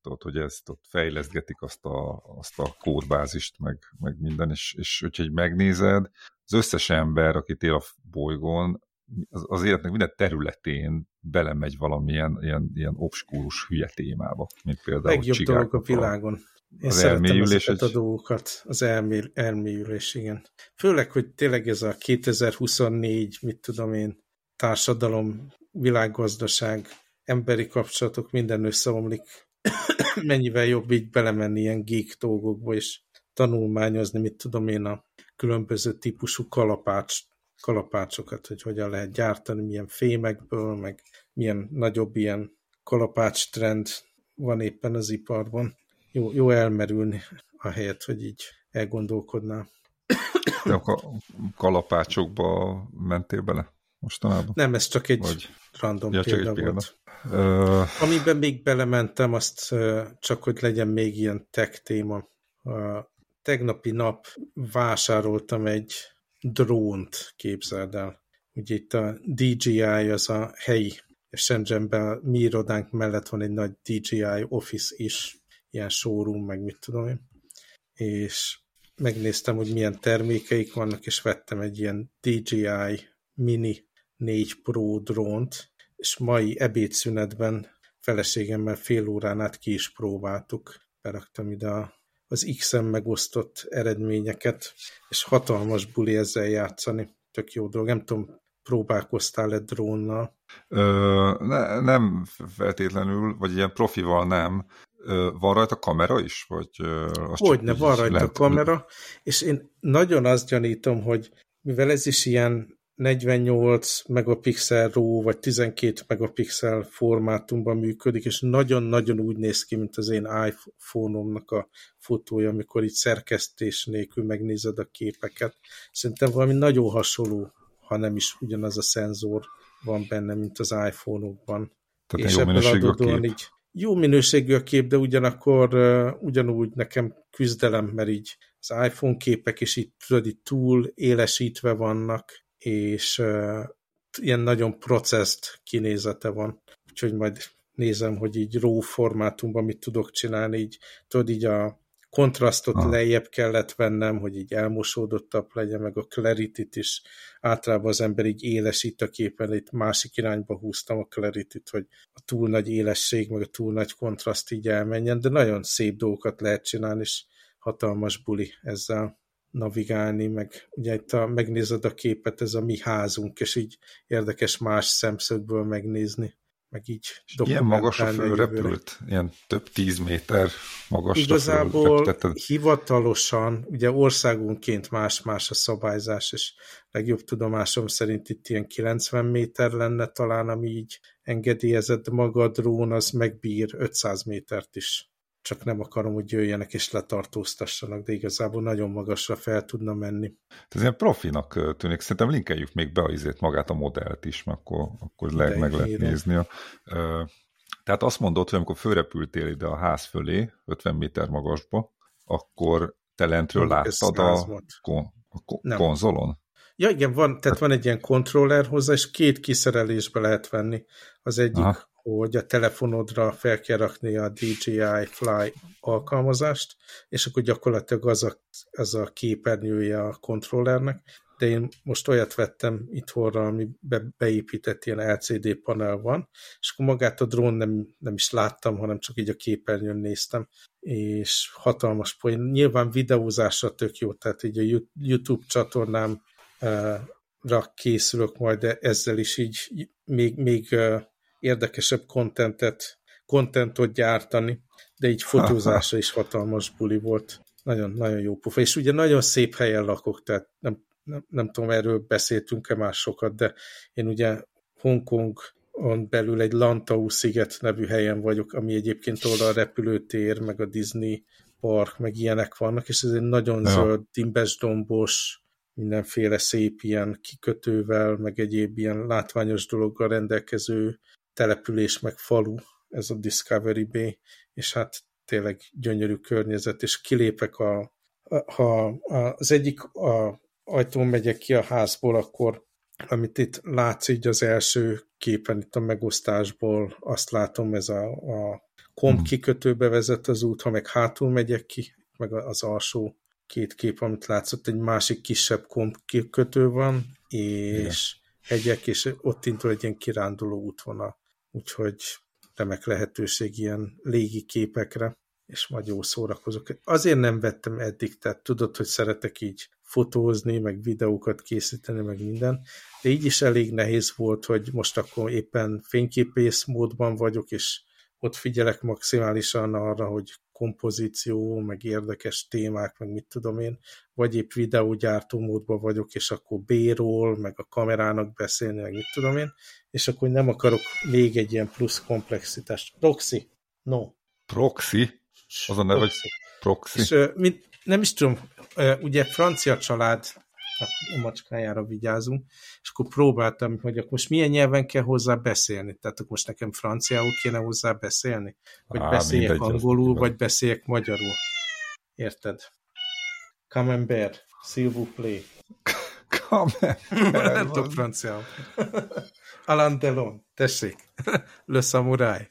tudod, hogy ezt ott fejleszgetik azt a, azt a kódbázist, meg, meg minden, és, és hogyha megnézed, az összes ember, aki él a bolygón, az, az életnek minden területén belemegy valamilyen ilyen, ilyen obskúrus hülye témába, mint például Legjobb dolog a világon. Én az elmélyülés. Egy... a dolgokat, az elmély, elmélyülés, igen. Főleg, hogy tényleg ez a 2024, mit tudom én, társadalom, világgazdaság, emberi kapcsolatok, minden összeomlik. Mennyivel jobb így belemenni ilyen geek dolgokba, és tanulmányozni, mit tudom én, a különböző típusú kalapács, kalapácsokat, hogy hogyan lehet gyártani, milyen fémekből, meg milyen nagyobb ilyen kalapács trend van éppen az iparban jó, jó elmerülni a helyet, hogy így elgondolkodnál. De a kalapácsokba mentél bele mostanában? Nem, ez csak egy Vagy... random ja, példa, egy volt. Uh... Amiben még belementem, azt csak, hogy legyen még ilyen tech téma. A tegnapi nap vásároltam egy drónt, képzeld el. Ugye itt a DJI, az a helyi Shenzhenben mi irodánk mellett van egy nagy DJI office is, ilyen showroom, meg mit tudom én. És megnéztem, hogy milyen termékeik vannak, és vettem egy ilyen DJI Mini 4 Pro drónt, és mai ebédszünetben feleségemmel fél órán át ki is próbáltuk. Beraktam ide a, az X-en megosztott eredményeket, és hatalmas buli ezzel játszani. Tök jó dolog. Nem tudom, próbálkoztál-e drónnal? Ö, ne, nem feltétlenül, vagy ilyen profival nem, van rajta kamera is? Vagy Hogyne, van rajta lehet... kamera, és én nagyon azt gyanítom, hogy mivel ez is ilyen 48 megapixel RAW, vagy 12 megapixel formátumban működik, és nagyon-nagyon úgy néz ki, mint az én iPhone-omnak a fotója, amikor itt szerkesztés nélkül megnézed a képeket. Szerintem valami nagyon hasonló, ha nem is ugyanaz a szenzor van benne, mint az iPhone-okban. Tehát és jó minőségű a kép. Így, jó minőségű a kép, de ugyanakkor uh, ugyanúgy nekem küzdelem, mert így az iPhone képek is itt, tudod, itt túl élesítve vannak, és ilyen nagyon processzt kinézete van. Úgyhogy majd nézem, hogy így RAW formátumban mit tudok csinálni, így tudod, így a kontrasztot ah. lejjebb kellett vennem, hogy így elmosódottabb legyen, meg a clarity is. Általában az ember így élesít a képen, itt másik irányba húztam a clarity hogy a túl nagy élesség, meg a túl nagy kontraszt így elmenjen, de nagyon szép dolgokat lehet csinálni, és hatalmas buli ezzel navigálni, meg ugye itt a, megnézed a képet, ez a mi házunk, és így érdekes más szemszögből megnézni meg így Ilyen magas a fölrepült? Ilyen több tíz méter magas Igazából hivatalosan, ugye országunként más-más a szabályzás, és legjobb tudomásom szerint itt ilyen 90 méter lenne talán, ami így engedélyezett, maga a drón az megbír 500 métert is csak nem akarom, hogy jöjjenek és letartóztassanak, de igazából nagyon magasra fel tudna menni. Ez ilyen profinak tűnik, szerintem linkeljük még be azért magát a modellt is, mert akkor, akkor le, meg lehet nézni. A, tehát azt mondod, hogy amikor fölrepültél ide a ház fölé, 50 méter magasba, akkor te lentről láttad a, kon, a kon, konzolon? Ja, igen, van, tehát van egy ilyen kontroller hozzá, és két kiszerelésbe lehet venni. Az egyik Aha hogy a telefonodra fel kell rakni a DJI Fly alkalmazást, és akkor gyakorlatilag az a, az a képernyője a kontrollernek, de én most olyat vettem itthonra, ami be, beépített ilyen LCD panel van, és akkor magát a drón nem, nem is láttam, hanem csak így a képernyőn néztem, és hatalmas poén. Nyilván videózásra tök jó, tehát így a YouTube csatornámra készülök majd, de ezzel is így még, még érdekesebb kontentet, kontentot gyártani, de így fotózása is hatalmas buli volt. Nagyon, nagyon jó pufa. És ugye nagyon szép helyen lakok, tehát nem, nem, nem tudom, erről beszéltünk-e már sokat, de én ugye Hongkongon belül egy Lantau sziget nevű helyen vagyok, ami egyébként oda a repülőtér, meg a Disney park, meg ilyenek vannak, és ez egy nagyon ja. zöld, dimbes dombos, mindenféle szép ilyen kikötővel, meg egyéb ilyen látványos dologgal rendelkező település, meg falu, ez a Discovery Bay, és hát tényleg gyönyörű környezet, és kilépek a, ha az egyik a ajtón megyek ki a házból, akkor amit itt látsz így az első képen itt a megosztásból, azt látom, ez a, a komp hmm. kikötőbe vezet az út, ha meg hátul megyek ki, meg az alsó két kép, amit látszott, egy másik kisebb komp kikötő van, és Igen. hegyek, és ott indul egy ilyen kiránduló útvonal. Úgyhogy remek lehetőség ilyen légi képekre, és majd jó szórakozok. Azért nem vettem eddig, tehát tudod, hogy szeretek így fotózni, meg videókat készíteni, meg minden, de így is elég nehéz volt, hogy most akkor éppen fényképész módban vagyok, és ott figyelek maximálisan arra, hogy kompozíció, meg érdekes témák, meg mit tudom én, vagy épp videógyártó módban vagyok, és akkor B-ról, meg a kamerának beszélni, meg mit tudom én, és akkor nem akarok még egy ilyen plusz komplexitást. Proxy. No. Proxy? Az a neve, hogy proxy. És, mint, nem is tudom, ugye francia család a macskájára vigyázunk, és akkor próbáltam, hogy akkor most milyen nyelven kell hozzá beszélni. Tehát akkor most nekem franciául kéne hozzá beszélni? Vagy Á, beszéljek mindegy, angolul, vagy beszéljek magyarul. Érted? Camembert, s'il vous plaît. Camembert. Nem tudok franciául. Alain Delon, tessék. Le Samurai.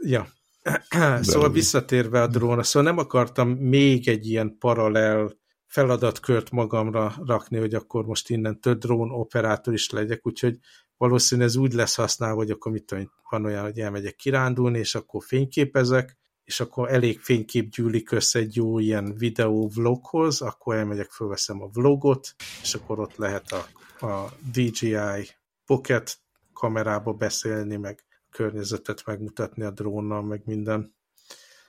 ja. szóval visszatérve a drónra, szóval nem akartam még egy ilyen paralel feladatkört magamra rakni, hogy akkor most innen több drón operátor is legyek, úgyhogy valószínűleg ez úgy lesz használva, hogy akkor mit tudom, van olyan, hogy elmegyek kirándulni, és akkor fényképezek, és akkor elég fénykép gyűlik össze egy jó ilyen videó vloghoz, akkor elmegyek, fölveszem a vlogot, és akkor ott lehet a, a DJI Pocket kamerába beszélni, meg környezetet megmutatni a drónnal, meg minden.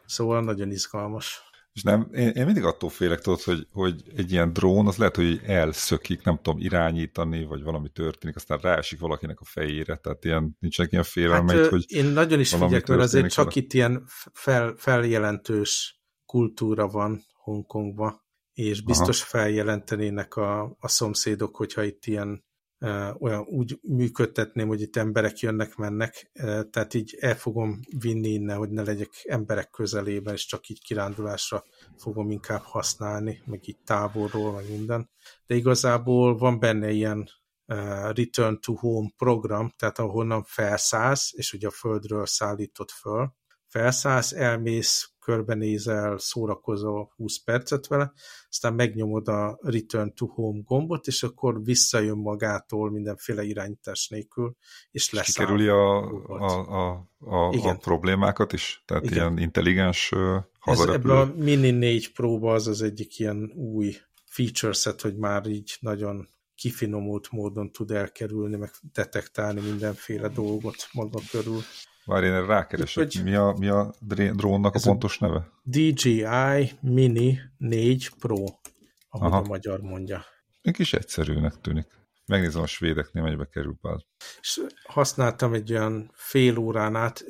Szóval nagyon izgalmas. És nem, én, én mindig attól félek, tudod, hogy, hogy egy ilyen drón, az lehet, hogy elszökik, nem tudom irányítani, vagy valami történik, aztán ráesik valakinek a fejére, tehát ilyen, nincsenek ilyen félelmeid, hát, hogy Én nagyon is figyelek, mert azért csak vele. itt ilyen fel, feljelentős kultúra van Hongkongban, és biztos Aha. feljelentenének a, a szomszédok, hogyha itt ilyen olyan úgy működtetném, hogy itt emberek jönnek-mennek, tehát így el fogom vinni innen, hogy ne legyek emberek közelében, és csak így kirándulásra fogom inkább használni, meg így távolról, meg minden. De igazából van benne ilyen Return to Home program, tehát ahonnan felszállsz, és ugye a földről szállítod föl, felszállsz, elmész körbenézel, szórakozol 20 percet vele, aztán megnyomod a Return to Home gombot, és akkor visszajön magától mindenféle irányítás nélkül, és lesz. Kikerüli a, a, a, a, a problémákat is? Tehát Igen. ilyen intelligens Ez ebből a Mini 4 próba az az egyik ilyen új feature set, hogy már így nagyon kifinomult módon tud elkerülni, meg detektálni mindenféle dolgot maga körül. Várj, én rákeresek. Hogy mi a, mi a drónnak a pontos neve? DJI Mini 4 Pro, ahogy Aha. a magyar mondja. Egy kis egyszerűnek tűnik. Megnézem a svédeknél, melybe kerül be. És használtam egy olyan fél órán át.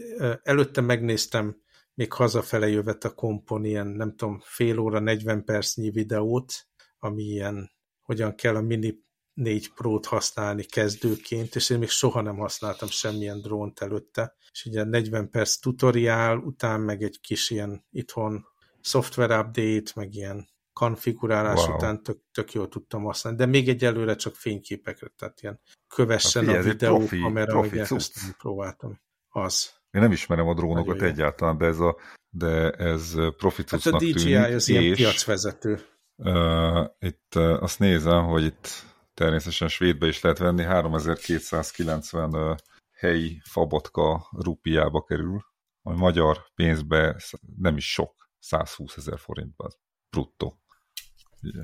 Előtte megnéztem még hazafele jövet a kompon ilyen, nem tudom, fél óra, 40 percnyi videót, ami ilyen, hogyan kell a Mini 4 Pro-t használni kezdőként, és én még soha nem használtam semmilyen drónt előtte, és ugye 40 perc tutoriál, után meg egy kis ilyen itthon software update, meg ilyen konfigurálás wow. után tök, tök jól tudtam használni, de még egyelőre csak fényképekre, tehát ilyen kövessen hát, a, a videó profi, kamera, profi meg ezt próbáltam. Az. Én nem ismerem a drónokat egyáltalán, de ez, a, de ez profi hát a DJI tűnik, az ilyen piacvezető. Uh, itt uh, azt nézem, hogy itt természetesen svédbe is lehet venni, 3290 helyi fabotka rupiába kerül, ami magyar pénzbe nem is sok, 120 ezer forintban, bruttó. Ugye.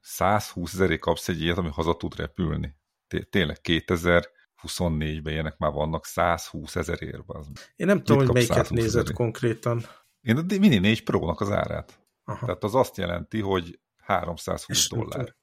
120 ezeré kapsz egy ilyet, ami haza tud repülni. Tényleg 2024-ben ilyenek már vannak 120 ezerért. Én nem tudom, hogy melyiket nézett konkrétan. Én a Mini 4 Pro-nak az árát. Aha. Tehát az azt jelenti, hogy 320 És dollár.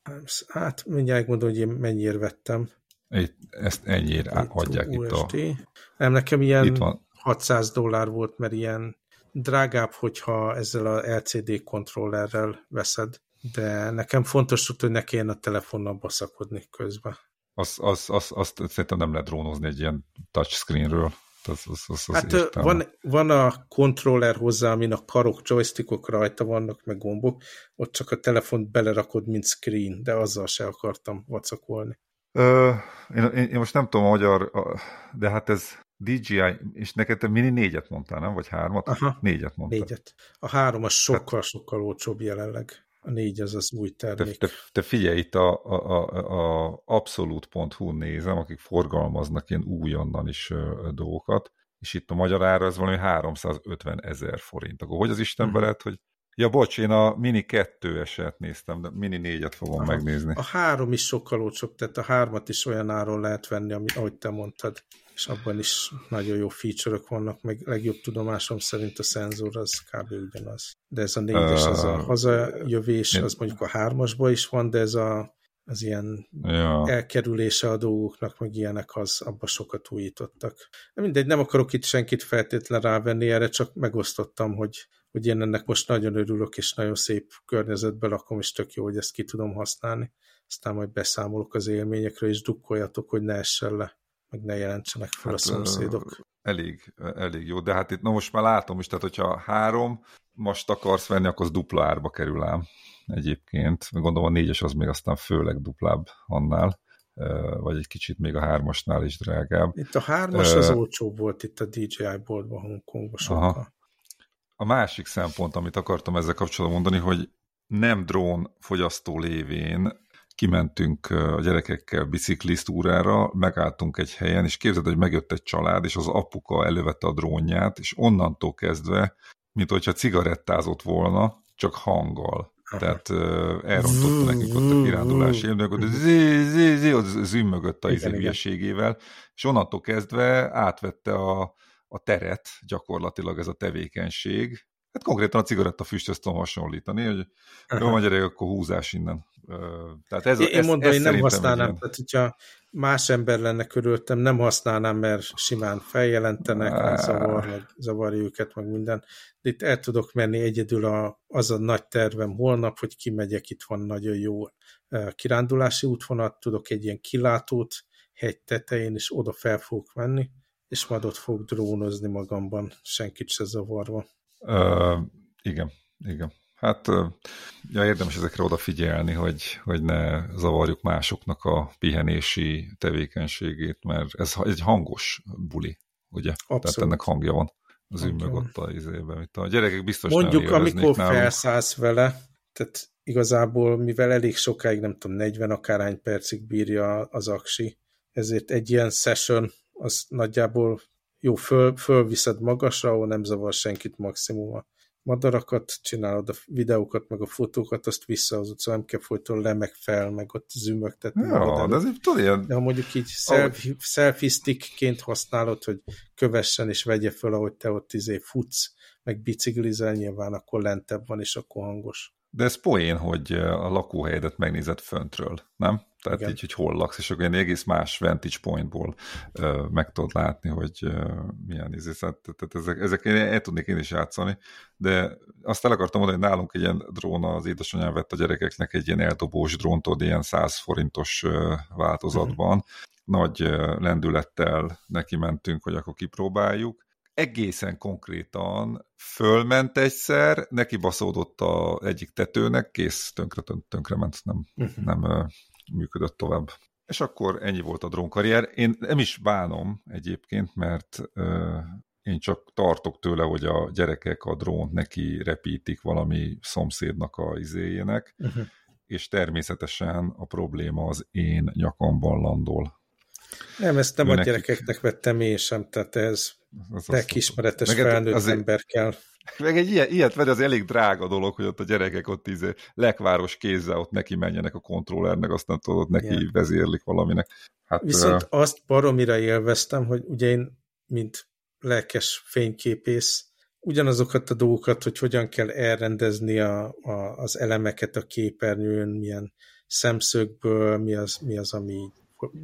Hát mindjárt mondom, hogy én mennyire vettem. Itt, ezt ennyire itt adják USD. itt a... Nem, nekem ilyen itt van. 600 dollár volt, mert ilyen drágább, hogyha ezzel a LCD kontrollerrel veszed, de nekem fontos, hogy ne kelljen a telefonnal baszakodni közben. Azt, az, az, azt szerintem nem lehet drónozni egy ilyen touchscreenről. Az, az, az, az hát van, van a kontroller hozzá, amin a karok, joystickok rajta vannak, meg gombok, ott csak a telefont belerakod, mint screen, de azzal se akartam vacakolni. Ö, én, én, én most nem tudom a magyar, de hát ez DJI, és neked te mini négyet mondtál, nem? Vagy hármat? Aha, négyet mondtál. Négyet. A három az sokkal-sokkal olcsóbb jelenleg. A négy az az új termék. Te, te, te figyelj, itt a, a, a, a abszolút.hu nézem, akik forgalmaznak ilyen újonnan is dolgokat, és itt a magyar ára az valami 350 ezer forint. Akkor hogy az Istenbe hmm. hogy Ja, bocs, én a Mini 2 eset néztem, de Mini 4-et fogom Aha. megnézni. A három is sokkal olcsóbb, tehát a hármat is olyan áron lehet venni, ami, ahogy te mondtad, és abban is nagyon jó feature-ök vannak, meg legjobb tudomásom szerint a szenzor az kb. ugyanaz. De ez a négyes, az a hazajövés, az mondjuk a hármasban is van, de ez a az ilyen ja. elkerülése a dolgoknak, meg ilyenek, az abba sokat újítottak. De mindegy, nem akarok itt senkit feltétlen rávenni erre, csak megosztottam, hogy hogy én ennek most nagyon örülök, és nagyon szép környezetben lakom, és tök jó, hogy ezt ki tudom használni. Aztán majd beszámolok az élményekről, és dukkoljatok, hogy ne essen le, meg ne jelentsenek fel hát, a szomszédok. Elég, elég jó, de hát itt na most már látom is, tehát hogyha három most akarsz venni, akkor az dupla árba kerül ám egyébként. Gondolom a négyes az még aztán főleg duplább annál vagy egy kicsit még a hármasnál is drágább. Itt a hármas uh, az olcsóbb volt itt a DJI boltban Hongkongban sokkal. A másik szempont, amit akartam ezzel kapcsolatban mondani, hogy nem drón fogyasztó lévén kimentünk a gyerekekkel biciklistúrára, megálltunk egy helyen, és képzeld, hogy megjött egy család, és az apuka elővette a drónját, és onnantól kezdve, mint hogyha cigarettázott volna, csak hanggal. Tehát uh, elrontotta nekik ott a kirándulási élményeket, ott zümmögött a izé hülyeségével, és onnantól kezdve átvette a, a teret gyakorlatilag ez a tevékenység. Hát konkrétan a cigarettafüsthöz tudom hasonlítani, hogy jó magyar, akkor húzás innen. Tehát ez, én ez, mondom, ez én nem használnám, ilyen... tehát hogyha más ember lenne körülöttem, nem használnám, mert simán feljelentenek, meg zavar, meg zavarja őket, meg minden. De itt el tudok menni egyedül a, az a nagy tervem holnap, hogy kimegyek, itt van nagyon jó kirándulási útvonat, tudok egy ilyen kilátót hegy tetején, és oda fel fogok menni, és majd ott fog drónozni magamban, senkit se zavarva. Uh, igen, igen. Hát ja, érdemes ezekre odafigyelni, hogy, hogy ne zavarjuk másoknak a pihenési tevékenységét, mert ez egy hangos buli, ugye? Abszolút. Tehát ennek hangja van az ümmög ott a izében. Itt a gyerekek biztos Mondjuk, amikor nálunk. felszállsz vele, tehát igazából, mivel elég sokáig, nem tudom, 40 akárhány percig bírja az aksi, ezért egy ilyen session az nagyjából jó, föl, fölviszed magasra, ahol nem zavar senkit maximum madarakat, csinálod a videókat, meg a fotókat, azt visszahozod, szóval nem kell folyton le, meg fel, meg ott zümögtetni. Ja, de, azért tudod, ilyen... de ha mondjuk így selfie, selfie stickként használod, hogy kövessen és vegye föl, ahogy te ott izé futsz, meg biciklizel, nyilván akkor lentebb van, és akkor hangos. De ez poén, hogy a lakóhelyedet megnézed föntről, nem? Tehát Igen. így, hogy hol laksz, és akkor egy egész más vantage pointból uh, meg tudod látni, hogy uh, milyen izé. Tehát, tehát ezek, ezek én el tudnék én is játszani, de azt el akartam mondani, hogy nálunk egy ilyen drón az édesanyám vett a gyerekeknek egy ilyen eldobós dróntod, ilyen 100 forintos uh, változatban. Uh-huh. Nagy lendülettel neki mentünk, hogy akkor kipróbáljuk, egészen konkrétan fölment egyszer, neki baszódott a egyik tetőnek, kész, tönkre, tönkre ment, nem, uh-huh. nem működött tovább. És akkor ennyi volt a drónkarrier. Én nem is bánom egyébként, mert uh, én csak tartok tőle, hogy a gyerekek a drónt neki repítik valami szomszédnak a izéjének, uh-huh. és természetesen a probléma az én nyakamban landol. Nem, ezt nem a nekik... gyerekeknek vettem én sem, tehát ez lelkismeretes felnőtt azért... ember kell. Meg egy ilyet, ilyet vagy az elég drága dolog, hogy ott a gyerekek ott izé lekváros kézzel ott neki menjenek a kontrollernek, aztán tudod, neki Igen. vezérlik valaminek. Hát, Viszont uh... azt baromira élveztem, hogy ugye én, mint lelkes fényképész, ugyanazokat a dolgokat, hogy hogyan kell elrendezni a, a, az elemeket a képernyőn, milyen szemszögből, mi az, mi az ami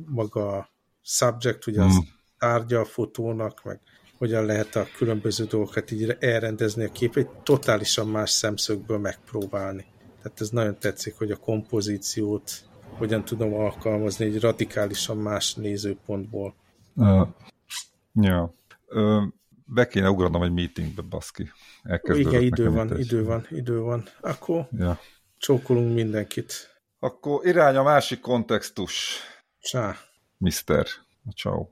maga subject, ugye az hmm. tárgya a fotónak, meg hogyan lehet a különböző dolgokat így elrendezni a képét, totálisan más szemszögből megpróbálni. Tehát ez nagyon tetszik, hogy a kompozíciót hogyan tudom alkalmazni egy radikálisan más nézőpontból. Uh, ja. Uh, be kéne ugranom egy meetingbe, baszki. Igen, idő van, idő van, idő van. Akkor ja. csókolunk mindenkit. Akkor irány a másik kontextus. Csá. Mister. Ciao.